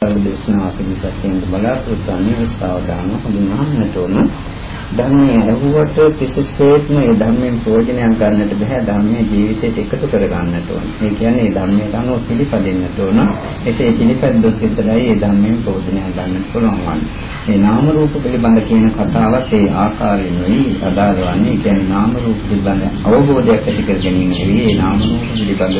දේශනාව පිළිපැත්තෙන් බලාපොරොත්තු වන්නේ සාවධාන හඳුන්වන්නට ඕන. ධර්මයේ ඇහුවට කිසිසේත්ම ඒ ධර්මයෙන් ප්‍රයෝජනයක් ගන්නට බෑ ධර්මයේ ජීවිතයට එකතු කර ගන්නට ඕන. ඒ කියන්නේ ධර්මයට අනුව පිළිපදින්නට ඕන. එසේ පිළිපැද්දොත් විතරයි ඒ ධර්මයෙන් ප්‍රයෝජනයක් ගන්නට පුළුවන් වන්නේ. මේ නාම රූප පිළිබඳ කියන කතාවත් ඒ ආකාරයෙන්මයි අදාළ වන්නේ. ඒ කියන්නේ නාම රූප පිළිබඳ අවබෝධයක් ඇති කර ගැනීම නෙවෙයි. ඒ නාම රූප පිළිබඳ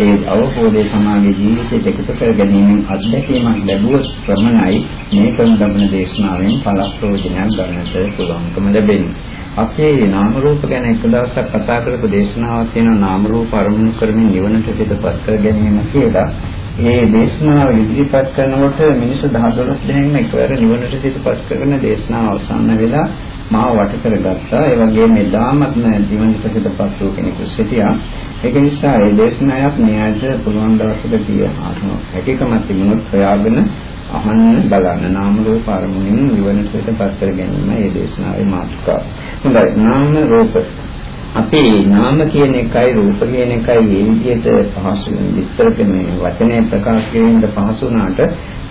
ඒ අවබෝධය සමාගයේ ජීවිතයට එකතු කර ගැනීමෙන් අත්දැකීමක් ලැබුවොත් ප්‍රමණයි මේ කරන ලබන දේශනාවෙන් ඵල ප්‍රයෝජනයක් ගන්නට පුළුවන්කම ලැබෙන්නේ. අපේ නාම රූප ගැන එක දවසක් කතා කරපු දේශනාවක් තියෙනවා නාම රූප අරමුණු කරමින් නිවනට සිතපත් කර ගැනීම කියලා. මේ දේශනාව ඉදිරිපත් කරනකොට මිනිස්සු 10 12 දෙනෙක්ම එකවර නිවනට සිතපත් කරන දේශනාව අවසන් වෙලා මාව වට කරගත්තා. ඒ වගේම එදාමත්ම නිවනට සිතපත් වූ කෙනෙකු සිටියා. ඒක නිසා මේ දේශනාවක් මෙයාට පුළුවන් දවසක තිය හැකියාවක් තිබුණොත් හොයාගෙන අහන්න බලන්න නාම රූප අරමුණින් නිවනට පිටපත් කර ගැනීම මේ දේශනාවේ මාතෘකාව. හොඳයි නාම රූප අපි නාම කියන එකයි රූප කියන එකයි මේ විදිහට පහසු විස්තර මේ වචනේ ප්‍රකාශ කිරීමට පහසු වුණාට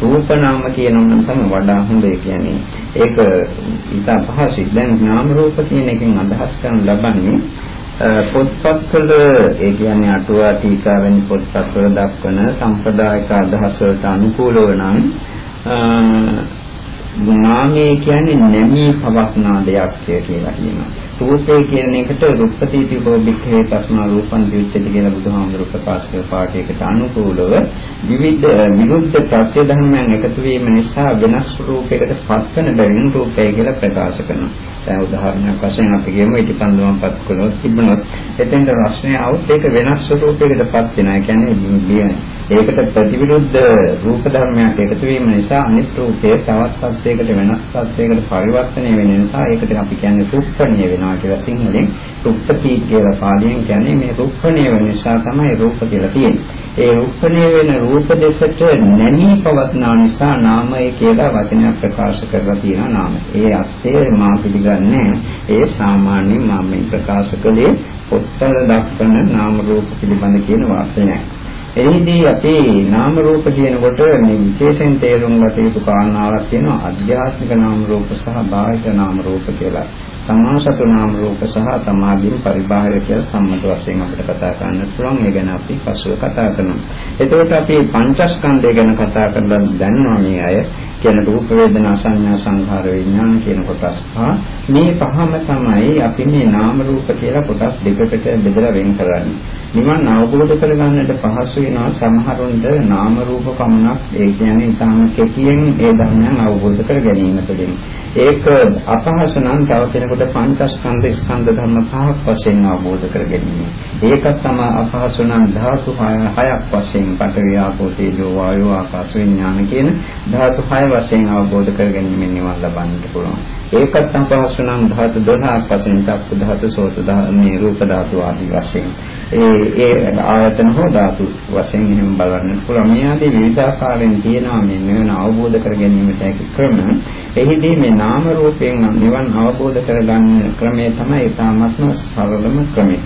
රූප නාම කියනොත් තමයි වඩා හොඳ ඒ කියන්නේ ඒක ඉතා පහසුයි. දැන් නාම රූප කියන එකෙන් අදහස් කරන ලබන්නේ පොත්පත්වල ඒ කියන්නේ අටුවා ටීකා වැනි පොත්පත්වල දක්වන සම්ප්‍රදායික අදහස් වලට අනුකූලව නම් නාමය කියන්නේ නැමී පවස්නා දෙයක් කියලා කියනවා. රූපේ කියන එකට රුප්පති තිබෝබික්ඛේ තස්මා රූපං දියුච්චති කියලා බුදුහාමුදුරු ප්‍රකාශ කළ පාඩයකට අනුකූලව විවිධ විරුද්ධ ප්‍රත්‍ය ධර්මයන් එකතු වීම නිසා වෙනස් රූපයකට පත්වන බැවින් රූපය කියලා ප්‍රකාශ කරනවා. දැන් උදාහරණයක් වශයෙන් අපි කියමු ඉටිපන්දුමපත් කළොත් තිබුණොත් එතෙන්ට රස්නේ આવුත් ඒක වෙනස් රූපයකට පත් වෙනවා. ඒ කියන්නේ ඒකට ප්‍රතිවිරුද්ධ රූප ධර්මයක් එකතු වීම නිසා අනිත් රූපය තවත් සත්‍යයකට වෙනස් සත්‍යයකට පරිවර්තනය වෙන නිසා ඒකට අපි කියන්නේ රුප්පණිය වෙනවා කියලා සිංහලෙන් රුප්පති කියලා පාලියෙන් කියන්නේ මේ රුප්පණිය වෙන නිසා තමයි රූප කියලා තියෙන්නේ. ඒ රුප්පණිය වෙන රූප දෙසට නැමී පවත්නා නිසා නාමය කියලා වචනයක් ප්‍රකාශ කරලා තියෙනවා නාමය. ඒ අර්ථය මා පිළිගන්නේ ඒ සාමාන්‍යයෙන් මම මේ ප්‍රකාශ කළේ පොත්වල දක්වන නාම රූප පිළිබඳ කියන වචනයක්. එහිදී අපි නාම රූප කියනකොට මේ විශේෂයෙන් තේරුම් ගත යුතු කාරණාවක් තියෙනවා අධ්‍යාත්මික නාම රූප සහ බාහිර නාම රූප කියලා. සමාසතු නාම රූප සහ තමාගින් පරිබාහිර කියලා සම්මත වශයෙන් අපිට කතා කරන්න පුළුවන්. ඒ ගැන අපි පසුව කතා කරනවා. එතකොට අපි පංචස්කන්ධය ගැන කතා කරලා දන්නවා මේ අය. කියන රූප වේදනා සංඥා සංඛාර විඥාන කියන කොටස් පහ. මේ පහම තමයි අපි මේ නාම රූප කියලා කොටස් දෙකකට බෙදලා වෙන් කරන්නේ. නිවන් අවබෝධ කරගන්නට පහසු වෙනවා සමහරුන්ට නාම රූප පමණක් ඒ කියන්නේ ඊටම කෙටියෙන් ඒ ධර්මයන් අවබෝධ කර ගැනීම තුළින්. ඒක අපහසු නම් තව කෙනෙකුට පංචස්කන්ධ ස්කන්ධ ධර්ම පහක් වශයෙන් අවබෝධ කර ගැනීම. ඒකත් තමයි අපහසු නම් ධාතු හයක් වශයෙන් පඨවි ආපෝ තේජෝ වායෝ ආකාශ විඥාන කියන ධාතු හය වශයෙන් අවබෝධ කර ගැනීමෙන් නිවන් ලබන්නට පුළුවන්. ඒකත් අපහසු නම් ධාතු 12ක් වශයෙන් චක්කු ධාතු සෝත ධාතු මේ රූප ධාතු ආදී වශයෙන් ඒ ඒ ආයතන හෝ ධාතු වශයෙන් එහෙම බලන්න පුළුවන්. මේ ආදී විවිධාකාරයෙන් තියෙනවා මේ නිවන අවබෝධ කර ගැනීමට හැකි ක්‍රම. එහිදී මේ නාම රූපයෙන් නිවන් අවබෝධ කරගන්න ක්‍රමය තමයි ඊටාත්ම සරලම ක්‍රමය.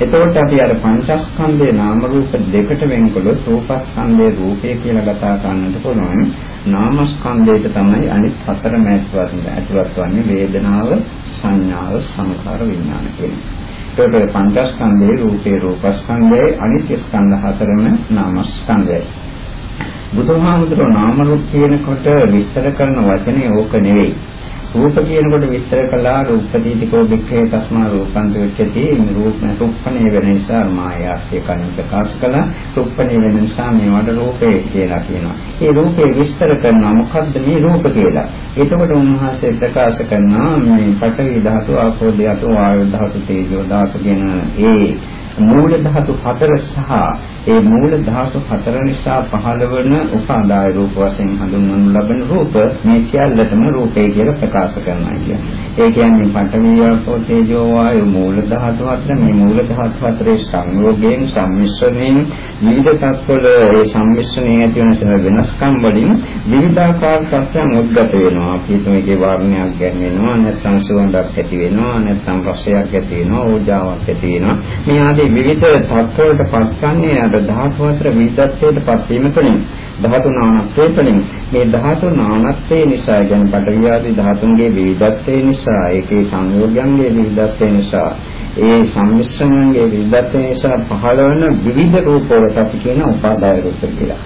එතකොට අපි අර පංචස්කන්ධේ නාම රූප දෙකට වෙන්කොළොත් රූපස්කන්ධේ රූපය කියලා කතා කරන්නට පුළුවන්. නාමස්කන්ධයට තමයි අනිත් හතර මෑත්වත් ඇතුළත් වන්නේ වේදනාව, සංඥාව, සංඛාර, විඥාන කියන්නේ. ඒකට පංචස්කන්ධේ රූපේ රූපස්කන්ධේ අනිත්‍ය ස්කන්ධ හතරම නාමස්කන්ධයයි. බුදුහාමුදුරුවෝ නාම රූප කියනකොට විස්තර කරන වචනේ ඕක නෙවෙයි. රූප කියනකොට විස්තර කළා රූපදීතිකෝ වික්ඛේ තස්මා රූපං දෙච්චති රූප රූපණේ වෙන නිසා මායාස්සේ කලින් ප්‍රකාශ කළා රූපණේ වෙන නිසා මේවට රූපේ කියලා කියනවා. ඒ රූපේ විස්තර කරනවා මොකද්ද මේ රූප කියලා. එතකොට උන්වහන්සේ ප්‍රකාශ කරනවා මේ පඨවි ධාතු ආපෝ ධාතු වායු ධාතු තේජෝ ධාතු කියන ඒ මූල ධාතු හතර සහ ඒ මූල ධාතු හතර නිසා පහළ වන උපාදාය රූප වශයෙන් හඳුන්වනු ලබන රූප මේ සියල්ලටම රූපේ කියලා ප්‍රකාශ කරනවා කියන්නේ. ඒ කියන්නේ පඨවි ආපෝ තේජෝ වායු මූල ධාතු හතර මේ මූල ධාතු හතරේ සංයෝගයෙන් සම්මිශ්‍රණයෙන් විවිධ තත්වල ඒ සම්මිශ්‍රණයෙන් ඇති වෙන වෙනස්කම් වලින් විවිධාකාර සත්‍යයන් උද්ගත වෙනවා. අපි තුමේගේ වර්ණයක් ගැන්වෙනවා නැත්නම් සුවඳක් ඇති වෙනවා නැත්නම් රසයක් ඇති වෙනවා ඕජාවක් ඇති වෙනවා. මේ ආදී ආදී විවිධ තත්ත්වවලට පත්වන්නේ අර ධාතු අතර විවිධත්වයට පත්වීම තුළින් ධාතු නානත්වයේ තුළින් මේ ධාතු නානත්වයේ නිසා ගැන පටවිය ආදී ධාතුන්ගේ විවිධත්වයේ නිසා ඒකේ සංයෝගයන්ගේ විවිධත්වයේ නිසා ඒ සම්මිශ්‍රණයේ විවිධත්වය නිසා පහළ වන විවිධ රූපවලට අපි කියන උපාදාය රූප කියලා.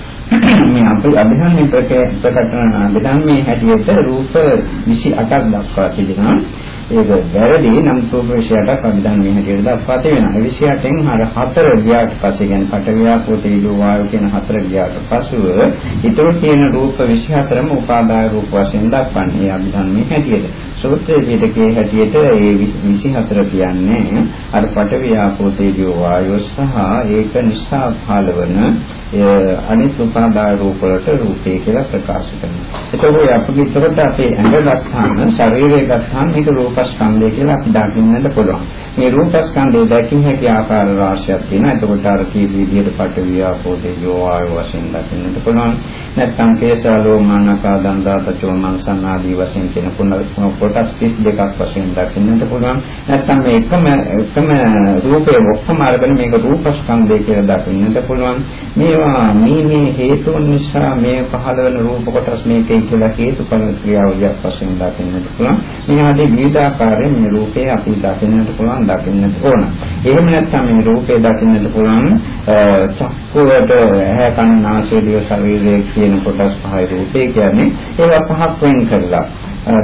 මේ අපි අභිධර්මයේ ප්‍රකට කරන අභිධර්මයේ හැටියට රූප 28ක් දක්වා තිබෙනවා. ඒක වැරදි නම් රූප විශයට අභිධර්ම මේ හැටියට දක්වා තිබෙනවා. ඒ විශයටෙන් අර හතර ගියාට පස්සේ කියන්නේ පටවියාපෝ තේජෝ වායු කියන හතර ගියාට පසුව ඊටු තියෙන රූප 24ම උපාදාය රූප වශයෙන් දක්වන්නේ අභිධර්මයේ හැටියට. සූත්‍රයේ පිටකේ හැටියට ඒ 24 කියන්නේ අර පටවියාපෝ තේජෝ වායු සහ ඒක නිසා පහළවන අනිත් උපාදාය රූප වලට රූපේ කියලා ප්‍රකාශ කරනවා. එතකොට අපිට ඉතරට අපේ ඇඟ ගත්තාම ශරීරය ගත්තාම මේක රූපස්කන්ධය කියලා අපි දකින්නට පුළුවන්. මේ රූපස්කන්ධය දැකින් හැකි ආකාර රාශියක් තියෙනවා. එතකොට අර කී විදිහට පටවිය ආපෝ තේජෝ වායු වශයෙන් දකින්නට පුළුවන්. නැත්නම් කේසාලෝ මානකා දන්දාත චෝමංසන් ආදී වශයෙන් කියන කොටස් 32ක් වශයෙන් දකින්නට පුළුවන්. නැත්නම් මේ එකම එකම රූපේ ඔක්කොම අරගෙන මේක රූපස්කන්ධය කියලා දකින්නට පුළුවන්. මේවා මේ මේ හේතුන් නිසා මේ පහළ වෙන රූප කොටස් මේකේ කියලා හේතුඵල ක්‍රියාවලියක් වශයෙන් දකින්නට පුළුවන්. මේ ආදී විවිධාකාරයෙන් මේ රූපේ අපි දකින්නට පුළුවන් දකින්නට ඕන. එහෙම නැත්නම් මේ රූපේ දකින්නට පුළුවන් චක්කුවට ඇහැ කන නාසය දිව ශරීරය කියන කොටස් පහයි රූපේ කියන්නේ ඒවා පහක් වෙන් කරලා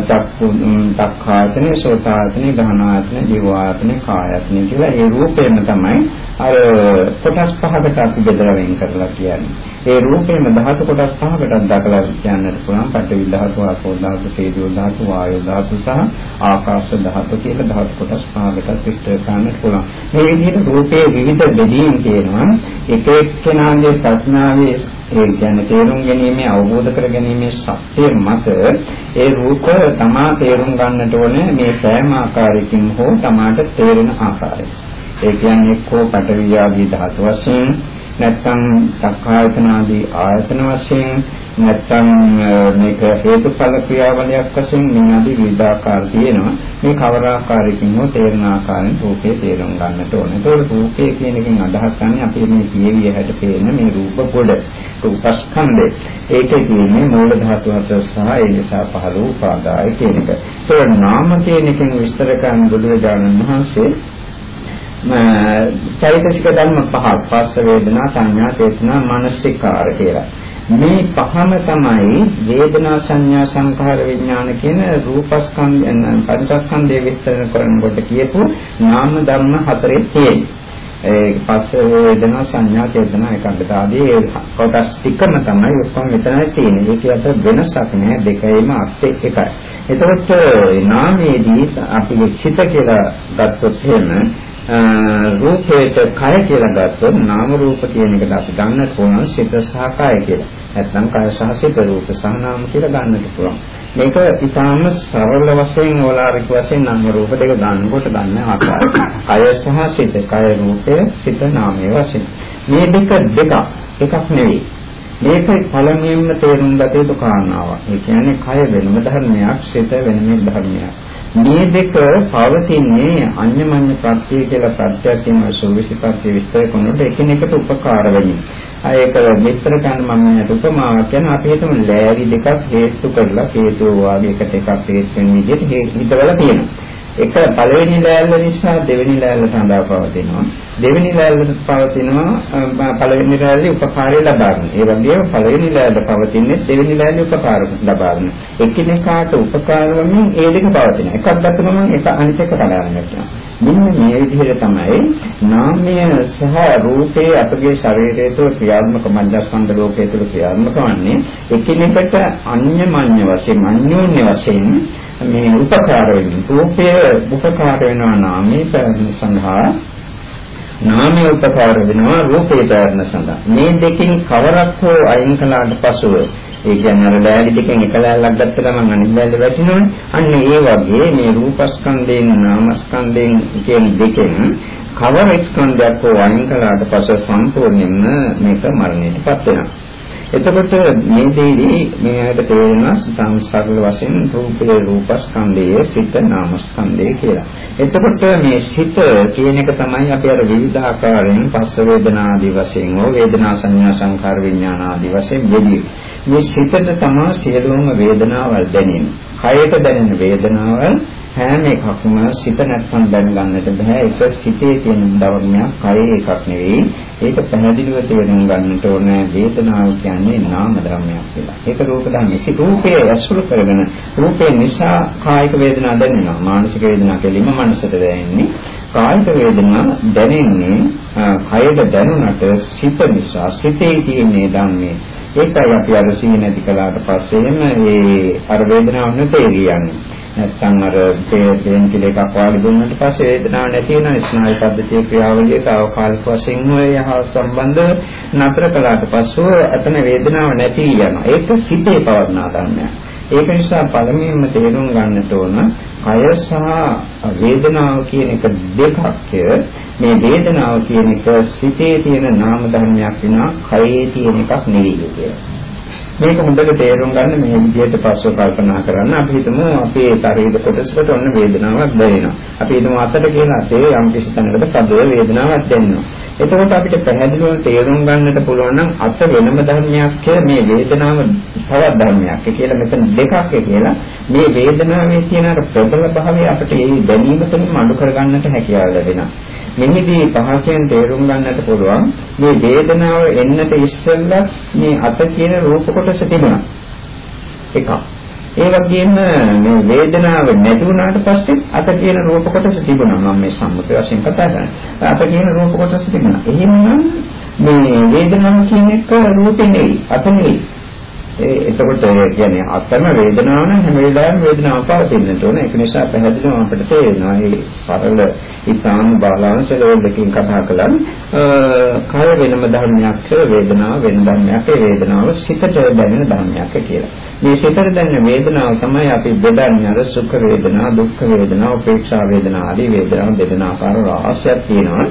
චක්කු දක්ඛායතනේ සෝතායතනේ ගහනායතනේ දිවායතනේ කායයතනේ කියලා ඒ රූපේම තමයි අර කොටස් පහකට අපි බෙදලා වෙන් කරලා කියන්නේ. ඒ රූපේම ධාතු කොටස් පහකට දක්වලා කියන්නට පුළුවන් පඨවි ධාතු, ආපෝ ධාතු, තේජෝ ධාතු, වායෝ ධාතු සහ ආකාශ ධාතු කියලා ධාතු කොටස් පහකට විස්තර කරන්නට පුළුවන්. මේ විදිහට රූපයේ විවිධ බෙදීම් තියෙනවා. එක එක්කෙනාගේ ප්‍රඥාවේ ඒ කියන්නේ තේරුම් ගැනීම අවබෝධ කර ගැනීම සත්‍ය මත ඒ රූප තමා තේරුම් ගන්නට ඕනේ මේ සෑම ආකාරයකින් හෝ තමාට තේරෙන ආකාරය. ඒ කියන්නේ එක්කෝ පඨවි ආදී ධාතු වශයෙන් නැත්නම් සක්කායතන ආදී ආයතන වශයෙන් නැත්නම් මේක හේතුඵල ක්‍රියාවලියක් වශයෙන් මේ ආදී විවිධාකාර තියෙනවා මේ කවර ආකාරයකින් හෝ තේරෙන ආකාරයෙන් රූපේ තේරුම් ගන්නට ඕනේ. ඒතකොට රූපේ කියන එකෙන් අදහස් ගන්න අපි මේ කියවිය හැට පේන මේ රූප කොට රූපස්කන්ධය. ඒකේ තියෙන්නේ මූල ධාතු හතර සහ ඒ නිසා පහළ වූ උපාදාය කියන එක. ඒතකොට නාම කියන එකෙන් විස්තර කරන බුදුරජාණන් වහන්සේ චෛතසික ධර්ම පහක් පස්ස වේදනා සංඥා චේතනා මනසිකාර කියලා. මේ පහම තමයි වේදනා සංඥා සංඛාර විඥාන කියන රූපස්කන්ධයන් පංචස්කන්ධය විස්තර කරනකොට කියපු නාම ධර්ම හතරේ තියෙන්නේ. ඒ පස්ස වේදනා සංඥා චේතනා එකකට ආදී කොටස් ටිකම තමයි ඔක්කොම මෙතනයි තියෙන්නේ. ඒක අතර වෙනසක් නෑ දෙකේම අර්ථය එකයි. එතකොට නාමයේදී අපි චිත කියලා ගත්තොත් එහෙම රූපේට කය කියලා ගත්තොත් නාම රූප කියන එකට අපි ගන්න පුළුවන් සිත සහ කය කියලා. නැත්නම් කය සහ සිත රූප සහ නාම කියලා ගන්නට පුළුවන්. මේක ඉතාම සරල වශයෙන් ඕලාරික වශයෙන් නාම රූප දෙක ගන්නකොට ගන්න ආකාරය. කය සහ සිත, කය රූපය, සිත නාමයේ වශයෙන්. මේ දෙක දෙක එකක් නෙවෙයි. මේක පළමුවෙන්ම තේරුම් ගත යුතු කාරණාවක්. ඒ කියන්නේ කය වෙනම ධර්මයක්, සිත වෙනම ධර්මයක්. මේ දෙක පවතින්නේ අඤ්ඤමඤ්ඤ ප්‍රත්‍ය කියලා ප්‍රත්‍යක් කියන සෝවිසිපත්‍ය විස්තර කරනකොට එකිනෙකට උපකාර වෙන්නේ. ඒක විස්තර කරන මම මට උපමාවක් කියන අපි හිතමු ලෑලි දෙකක් හේතු කරලා හේතු වාගේ එකට එකක් හේතු වෙන විදිහට හිතවල තියෙනවා. එක පළවෙනි ලෑල්ල නිසා දෙවෙනි ලෑල්ල සඳහා පවතිනවා. දෙවෙනි ලෑල්ලට පවතිනවා පළවෙනි ලෑල්ලේ උපකාරය ලබා ගන්න. ඒ වගේම පළවෙනි ලෑල්ල පවතින්නේ දෙවෙනි ලෑල්ලේ උපකාර ලබා ගන්න. එකිනෙකාට උපකාර වමින් ඒ දෙක පවතිනවා. එකක් ගත්තම එක අනිත් එක කඩාගෙන යනවා. මෙන්න මේ විදිහට තමයි නාමය සහ රූපේ අපගේ ශරීරය තුළ ක්‍රියාත්මක මධ්‍යස්කන්ධ ලෝකයේ තුළ ක්‍රියාත්මක වන්නේ එකිනෙකට අන්‍යමඤ්ඤ වශයෙන් අන්‍යෝන්‍ය වශයෙන් මේ උපකාර වෙන්නේ. රූපය උපකාර වෙනවා නාමයේ පැවැත්ම සඳහා නාමයේ උපකාර වෙනවා රූපේ පැවැත්ම සඳහා. මේ දෙකෙන් කවරක් හෝ අයින් කළාට පසුව ඒ කියන්නේ අර ලෑලි දෙකෙන් එක ලෑල්ලක් ගත්ත ගමන් අනිත් ලෑල්ල වැටෙනවනේ. අන්න ඒ වගේ මේ රූපස්කන්ධයෙන් නාමස්කන්ධයෙන් කියන දෙකෙන් කවර ස්කන්ධයක් හෝ අයින් කළාට පසු සම්පූර්ණයෙන්ම මේක මරණයටපත් වෙනවා. එතකොට මේ දෙයේදී මේකට තේරෙනවා සංසාරල වශයෙන් රූපේ රූපස්කන්ධය සිත නාමස්කන්ධය කියලා. එතකොට මේ සිත කියන එක තමයි අපි අර විවිධ ආකාරයෙන් පස්ස වේදනා ආදී වශයෙන් හෝ වේදනා සංඥා සංකාර විඥාන ආදී වශයෙන් යෙදී. මේ සිතට තමයි සියලුම වේදනාවල් දැනෙන්නේ. කයට දැනෙන වේදනාවල් හැම එකක්ම සිත නැත්නම් දැනගන්නට බෑ. ඒක සිතේ තියෙන ධර්මයක් කයේ එකක් නෙවෙයි. ඒක පැහැදිලිව තේරුම් ගන්නට ඕනේ වේදනාව කියන්නේ නාම ධර්මයක් කියලා. ඒක රූප ධර්මයේ. සිත රූපයේ ඇසුරු කරගෙන රූපේ නිසා කායික වේදනා දැනෙනවා. මානසික වේදනා කෙලින්ම මනසට දැනෙන්නේ. කායික වේදනා දැනෙන්නේ කයට දැනුණට සිත නිසා සිතේ තියෙන ධර්මයේ. ඒකයි අපි අර සීන නැති කළාට පස්සේම ඒ අර වේදනාව නැතේ නැත්නම් අර පේන් කිල එකක් වාගේ දුන්නට පස්සේ වේදනාවක් නැති වෙන ස්නායු පද්ධතිය ක්‍රියාවලියට අවකාලික වශයෙන් ඔය යහ සම්බන්ධ නතර කළාට පස්සෙ අතන වේදනාවක් නැති යනවා. ඒක සිතේ පවර්ණා ධර්මයක්. ඒක නිසා පළමුවෙන්ම තේරුම් ගන්නට ඕන කය සහ වේදනාව කියන එක දෙකක් මේ වේදනාව කියන එක සිතේ තියෙන නාම ධර්මයක් වෙනවා කයේ තියෙන එකක් නෙවෙයි කියලා. මේක හොඳට තේරුම් ගන්න මේ විදිහට පස්ව කල්පනා කරන්න අපි හිතමු අපේ ශරීර කොටසකට ඔන්න වේදනාවක් දැනෙනවා. අපි හිතමු අතට කියන අතේ යම් කිසි තැනකට පද වේදනාවක් දැනෙනවා. එතකොට අපිට පැහැදිලිව තේරුම් ගන්නට පුළුවන් නම් අත වෙනම ධර්මයක් මේ වේදනාව තවත් ධර්මයක් කියලා මෙතන දෙකක් කියලා මේ වේදනාවේ තියෙන අර ප්‍රබල භාවය අපිට ඒ දැනීම තුළින් අඩු කරගන්නට හැකියාව ලැබෙනවා. මෙහිදී පහසෙන් තේරුම් ගන්නට පුළුවන් මේ වේදනාව එන්නට ඉස්සෙල්ලා මේ අත කියන රූප කොටස තිබුණා. එකක්. ඒ වගේම මේ වේදනාව නැති වුණාට පස්සේ අත කියන රූප කොටස තිබුණා. මම මේ සම්මුත වශයෙන් කතා කරන්නේ. අත කියන රූප කොටස තිබුණා. එහෙනම් මේ වේදනාව කියන එක රූපේ නෙවෙයි, අත නෙවෙයි. එතකොට කියන්නේ අත්ම වේදනාව නම් හැම වෙලාවෙම වේදනාව පවතින්නට ඕන. ඒක නිසා පැහැදිලිවම අපිට තේරෙනවා මේ සරල ඉතාම බාලාංශ ලෙවල් එකකින් කතා කළා. කය වෙනම ධර්මයක් වේදනාව වෙන ධර්මයක් ඒ වේදනාව සිතට දැනෙන ධර්මයක් කියලා. මේ සිතට දැනෙන වේදනාව තමයි අපි බෙදන්නේ අර සුඛ වේදනා, දුක්ඛ වේදනා, උපේක්ෂා වේදනා ආදී වේදනා දෙදෙන ආකාර රාශියක් තියෙනවා.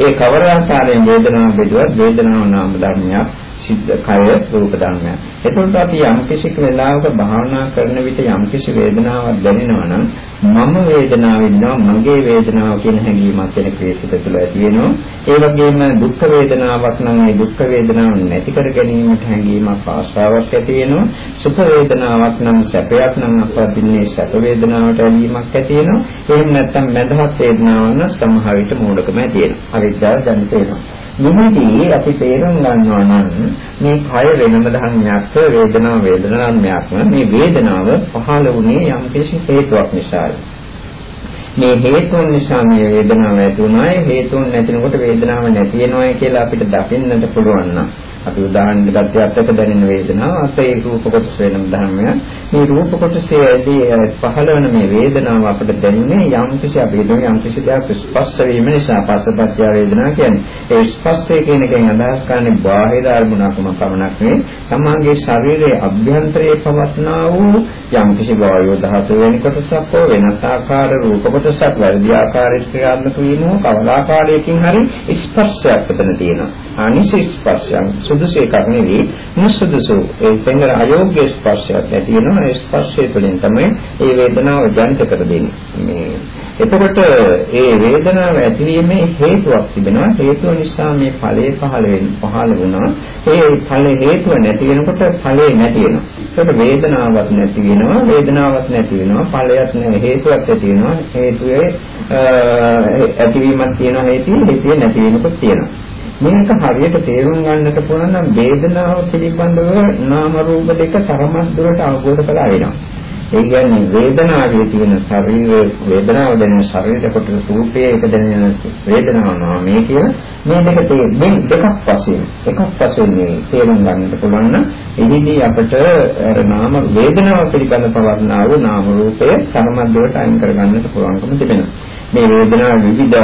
ඒ කවර ආකාරයෙන් වේදනාව බෙදුවත් වේදනාව නාම ධර්මයක් සිද්ධ කය රූප ධර්මයක්. එතකොට අපි යම් කිසි වෙලාවක භාවනා කරන විට යම් කිසි වේදනාවක් දැනෙනවා නම් මම වේදනාව ඉන්නවා මගේ වේදනාව කියන හැඟීමක් වෙන ක්ලේශිත තුළ ඇති වෙනවා. ඒ වගේම දුක් වේදනාවක් නම් ඒ දුක් වේදනාව නැති කර ගැනීමට හැඟීමක් ආශාවක් ඇති වෙනවා. සුඛ වේදනාවක් නම් සැපයක් නම් අපදින්නේ සැප වේදනාවට ඇලීමක් ඇති වෙනවා. එහෙම නැත්නම් මදහත් වේදනාවක් නම් සමහර විට මෝඩකම ඇති වෙනවා. අවිද්‍යාව දැනිට වෙනවා. මෙහිදී අපි තේරුම් ගන්නවා නම් මේ කය වෙනම ධර්මයක් වේදනාව වේදනාත්මයක් මේ වේදනාව පහළ වුණේ යම් කිසි හේතුවක් නිසායි. මේ හේතුන් නිසා මේ වේදනාව ඇති වුණායි හේතුන් නැතිනකොට වේදනාව නැති වෙනවායි කියලා අපිට දකින්නට පුළුවන් නම් අපි උදාහරණ ගත්තේ අත්‍යක දැනෙන වේදනාව අතේ රූප කොටස වෙනම ධර්මයක්. මේ රූප කොටසේදී පහළ වෙන මේ වේදනාව අපිට දැනෙන්නේ යම් කිසි අපි හිතමු යම් කිසි දෙයක් ස්පර්ශ වීම නිසා පස්සපත්‍ය වේදනාව කියන්නේ. ඒ ස්පර්ශය කියන එකෙන් අදහස් කරන්නේ බාහිර අරමුණක්ම පමණක් නෙවෙයි. තමන්ගේ ශරීරයේ අභ්‍යන්තරයේ පවත්නා වූ යම් කිසි වායු ධාතු වෙන කොටසක් හෝ වෙනස් ආකාර රූප කොටසක් වැඩි ආකාරයකට ක්‍රියාත්මක වීම හෝ කවර ආකාරයකින් හරි ස්පර්ශයක් එතන තියෙනවා. අනිසි ස්පර්ශයන් සුදුසු එකක් නෙවෙයි නුසුදුසු ඒ පෙන්වන අයෝග්‍ය ස්පර්ශයක් ඇති වෙනවා. ඒ ස්පර්ශය තුළින් තමයි ඒ වේදනාව ජනිත කර දෙන්නේ. මේ එතකොට ඒ වේදනාව ඇතිවීමේ හේතුවක් තිබෙනවා. හේතුව නිසා මේ ඵලයේ පහළ වෙන පහළ වුණා. ඒ ඵලයේ හේතුව නැති වෙනකොට ඵලයේ නැති වෙනවා. ඒකට වේදනාවක් නැති වෙනවා. වේදනාවක් නැති වෙනවා. ඵලයක් නැහැ. හේතුවක් ඇති වෙනවා. හේතුවේ ඇතිවීමක් තියෙනවා. හේතුව හේතුවේ නැති වෙනකොට තියෙනවා. මේක හරියට තේරුම් ගන්නට පුළුවන් නම් වේදනාව පිළිබඳව නාම රූප දෙක තරමක් දුරට අවබෝධ කරලා වෙනවා. ඒ කියන්නේ වේදනාවේ තියෙන ශරීර වේදනාව දැනෙන ශරීර කොටස රූපයේ එක දැනෙන වේදනාව නාමයේ කියන මේ දෙක තේරෙන්නේ දෙකක් වශයෙන් එකක් වශයෙන් මේ තේරුම් ගන්නට පුළුවන් නම් එහිදී අපට අර නාම වේදනාව පිළිබඳ පවර්ණා වූ නාම රූපය තරමක් දුරට අයින් කර ගන්නට පුළුවන්කම තිබෙනවා. මේ වේදනාව විවිධ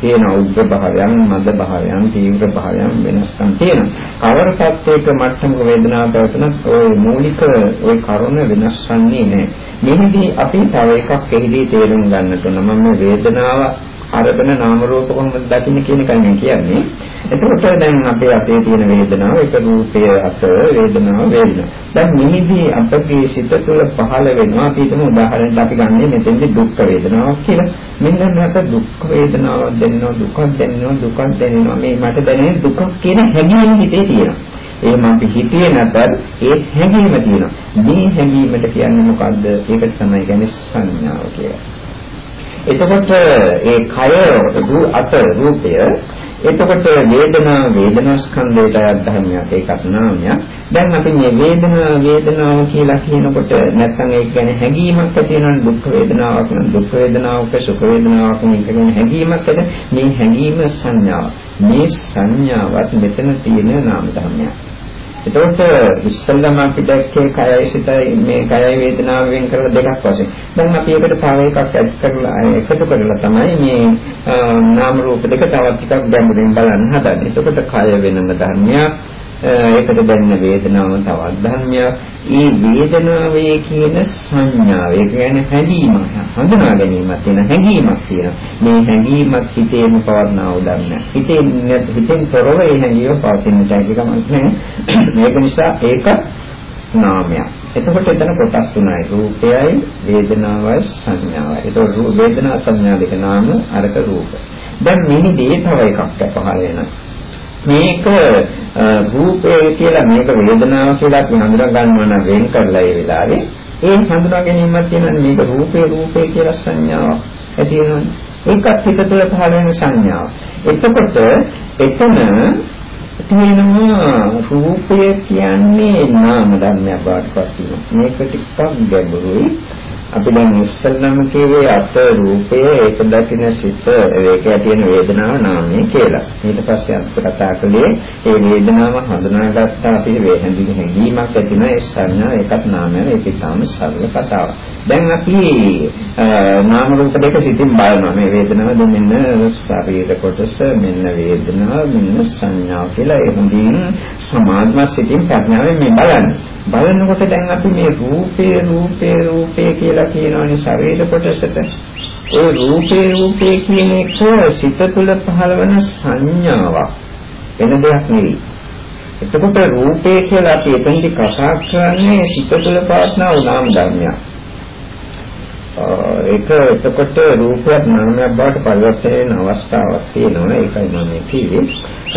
තියෙන උග්‍ර භාවයන්, මද භාවයන්, තීව්‍ර භාවයන් වෙනස්කම් තියෙනවා. කවර සත්‍යයක මට්ටමක වේදනාව පැවතුනත් ওই මූලික ওই කරුණ වෙනස් වන්නේ නැහැ. මෙහිදී අපි තව එකක් එහිදී තේරුම් ගන්නට ඕන. මම වේදනාව අරගෙන නාම රූප කොහොමද දකින්නේ කියන එකයි මේ කියන්නේ. එතකොට දැන් අපේ අතේ තියෙන වේදනාව එක රූපය අත වේදනාව වේදනාව. දැන් මෙහිදී අපගේ සිත තුළ පහළ වෙනවා අපි හිතමු උදාහරණයක් අපි ගන්නේ මෙතෙන්දී දුක් වේදනාවක් කියලා. මෙන්න මට දුක් වේදනාවක් දැනෙනවා දුකක් දැනෙනවා දුකක් දැනෙනවා මේ මට දැනෙන දුකක් කියන හැඟීම හිතේ තියෙනවා. එහෙම අපි හිතියේ නැතත් ඒ හැඟීම තියෙනවා. මේ හැඟීමට කියන්නේ මොකද්ද? ඒකට තමයි කියන්නේ සංඥාව කියලා. එතකොට ඒ කය අත රූපය එතකොට වේදනා වේදනා ස්කන්ධයට අධර්මයක් ඒකත් නාමයක්. දැන් අපි මේ වේදනා වේදනාව කියලා කියනකොට නැත්නම් ඒක ගැන හැඟීමක් ඇති වෙනවා දුක් වේදනාවක් නම් දුක් වේදනාවක සුඛ වේදනාවක් මේක ගැන හැඟීමක් ඇති මේ හැඟීම සංඥාව. මේ සංඥාවත් මෙතන තියෙන නාම ධර්මයක්. එතකොට ඉස්සෙල්ලාම අපි දැක්කේ කයයි සිතයි මේ කයයි වේදනාව වෙන් කරලා දෙකක් වශයෙන්. දැන් අපි ඒකට තව එකක් ඇඩ් කරලා එකතු කරලා තමයි මේ නාම රූප දෙක තවත් ටිකක් ගැඹුරින් බලන්න හදන්නේ. එතකොට කය වෙනම ධර්මයක් ඒකට දැනෙන වේදනාව තවත් ධර්මයක්. ඒ වේදනාවේ කියන සංඥාව, ඒ කියන්නේ හැඟීම, හඳුනා ගැනීමක් තියෙන හැඟීමක් තියෙනවා. මේ හැඟීමක් හිතේම පවර්ණා උදන්න. හිතෙන් හිතෙන් තොරව ඒ හැඟීම පවතින දෙයක් නැහැ. මේක නිසා ඒක නාමයක්. එතකොට එතන කොටස් තුනයි රූපයයි වේදනාවයි සංඥාවයි. ඒතකොට වේදනා සංඥා දෙක නාම අරක රූප. දැන් මෙහිදී තව එකක් පහළ වෙනවා. මේක රූපය කියලා මේක වේදනාව කියලා අපි හඳුනා ගන්නවා නම් වෙන් කරලා ඒ වෙලාවේ ඒ හඳුනා ගැනීමක් තියෙනවා මේක රූපේ රූපේ කියලා සංඥාවක් ඇති වෙනවනේ ඒකත් හිත තුළ පහළ වෙන සංඥාව. එතකොට එතන තියෙනවා රූපය කියන්නේ නාම ධර්මයක් බවට පත් වෙනවා. මේක ටිකක් ගැඹුරුයි. අපි දැන් ඉස්සල්ලාම කියවේ අත රූපය ඒක දකින සිත ඒක ඇතින වේදනාව නාමය කියලා. ඊට පස්සේ අපිට කතා කළේ ඒ වේදනාව හඳුනාගත්තා අපි වේහැඳින හැඟීමක් ඇතින ඒ සංඥා ඒකත් නාමය ඒක තාම සරල කතාවක්. දැන් අපි නාම රූප දෙක සිතින් බලනවා මේ වේදනාව මෙන්න ශරීර කොටස මෙන්න වේදනාව මෙන්න සංඥා කියලා ඒ හොඳින් සමාධිමත් සිතින් ප්‍රඥාවෙන් මේ බලන්නේ. බලනකොට දැන් අපි මේ රූපේ රූපේ රූපේ කියලා කියනවනේ ශරීර කොටසට. ඒ රූපේ රූපේ කියන එක සිත තුළ පහළවන සංඥාවක්. වෙන දෙයක් නෙවෙයි. එතකොට රූපේ කියලා අපි එතනදි කතා කරන්නේ සිත තුළ පවත්නා උනාම ධර්මයක්. ඒක එතකොට රූපයක් නාමයක් බවට පරිවර්තන වෙන අවස්ථාවක් තියෙනවා. ඒකයි මම කිව්වේ.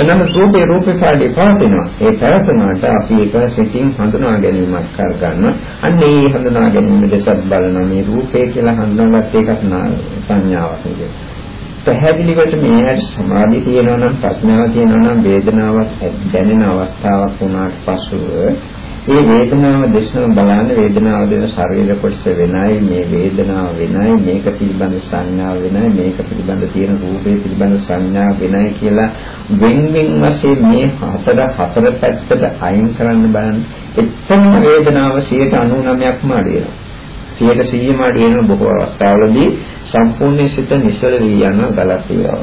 එනම් රූපේ රූපේ කාඩේ පවතිනවා. ඒ පැවතුනාට අපි ඒක සිතින් හඳුනා ගැනීමක් කර ගන්න අන්න ඒ හඳුනා ගැනීම දෙසත් බලන මේ රූපේ කියලා හඳුනාගත් එකක් සංඥාවක් නෙවෙයි. පැහැදිලිවට මේ හැට සමාධිය තියෙනවා නම් ප්‍රඥාව තියෙනවා නම් වේදනාවක් දැනෙන අවස්ථාවක් වුණාට පසුව මේ වේදනාව දේශන බලන්න වේදනාව දෙන ශරීර කොටස වෙනයි මේ වේදනාව වෙනයි මේක පිළිබඳ සංඥාව වෙනයි මේක පිළිබඳ තියෙන රූපේ පිළිබඳ සංඥාව වෙනයි කියලා වෙන වෙන වශයෙන් මේ හතර හතර පැත්තට අයින් කරන්න බලන්න. එතන වේදනාව 99%ක්ම අඩේනවා 100%ම අඩේන බොහෝ අවස්ථාවලදී. සම්පූර්ණ සිත නිසල වී යන ගලක් වේවා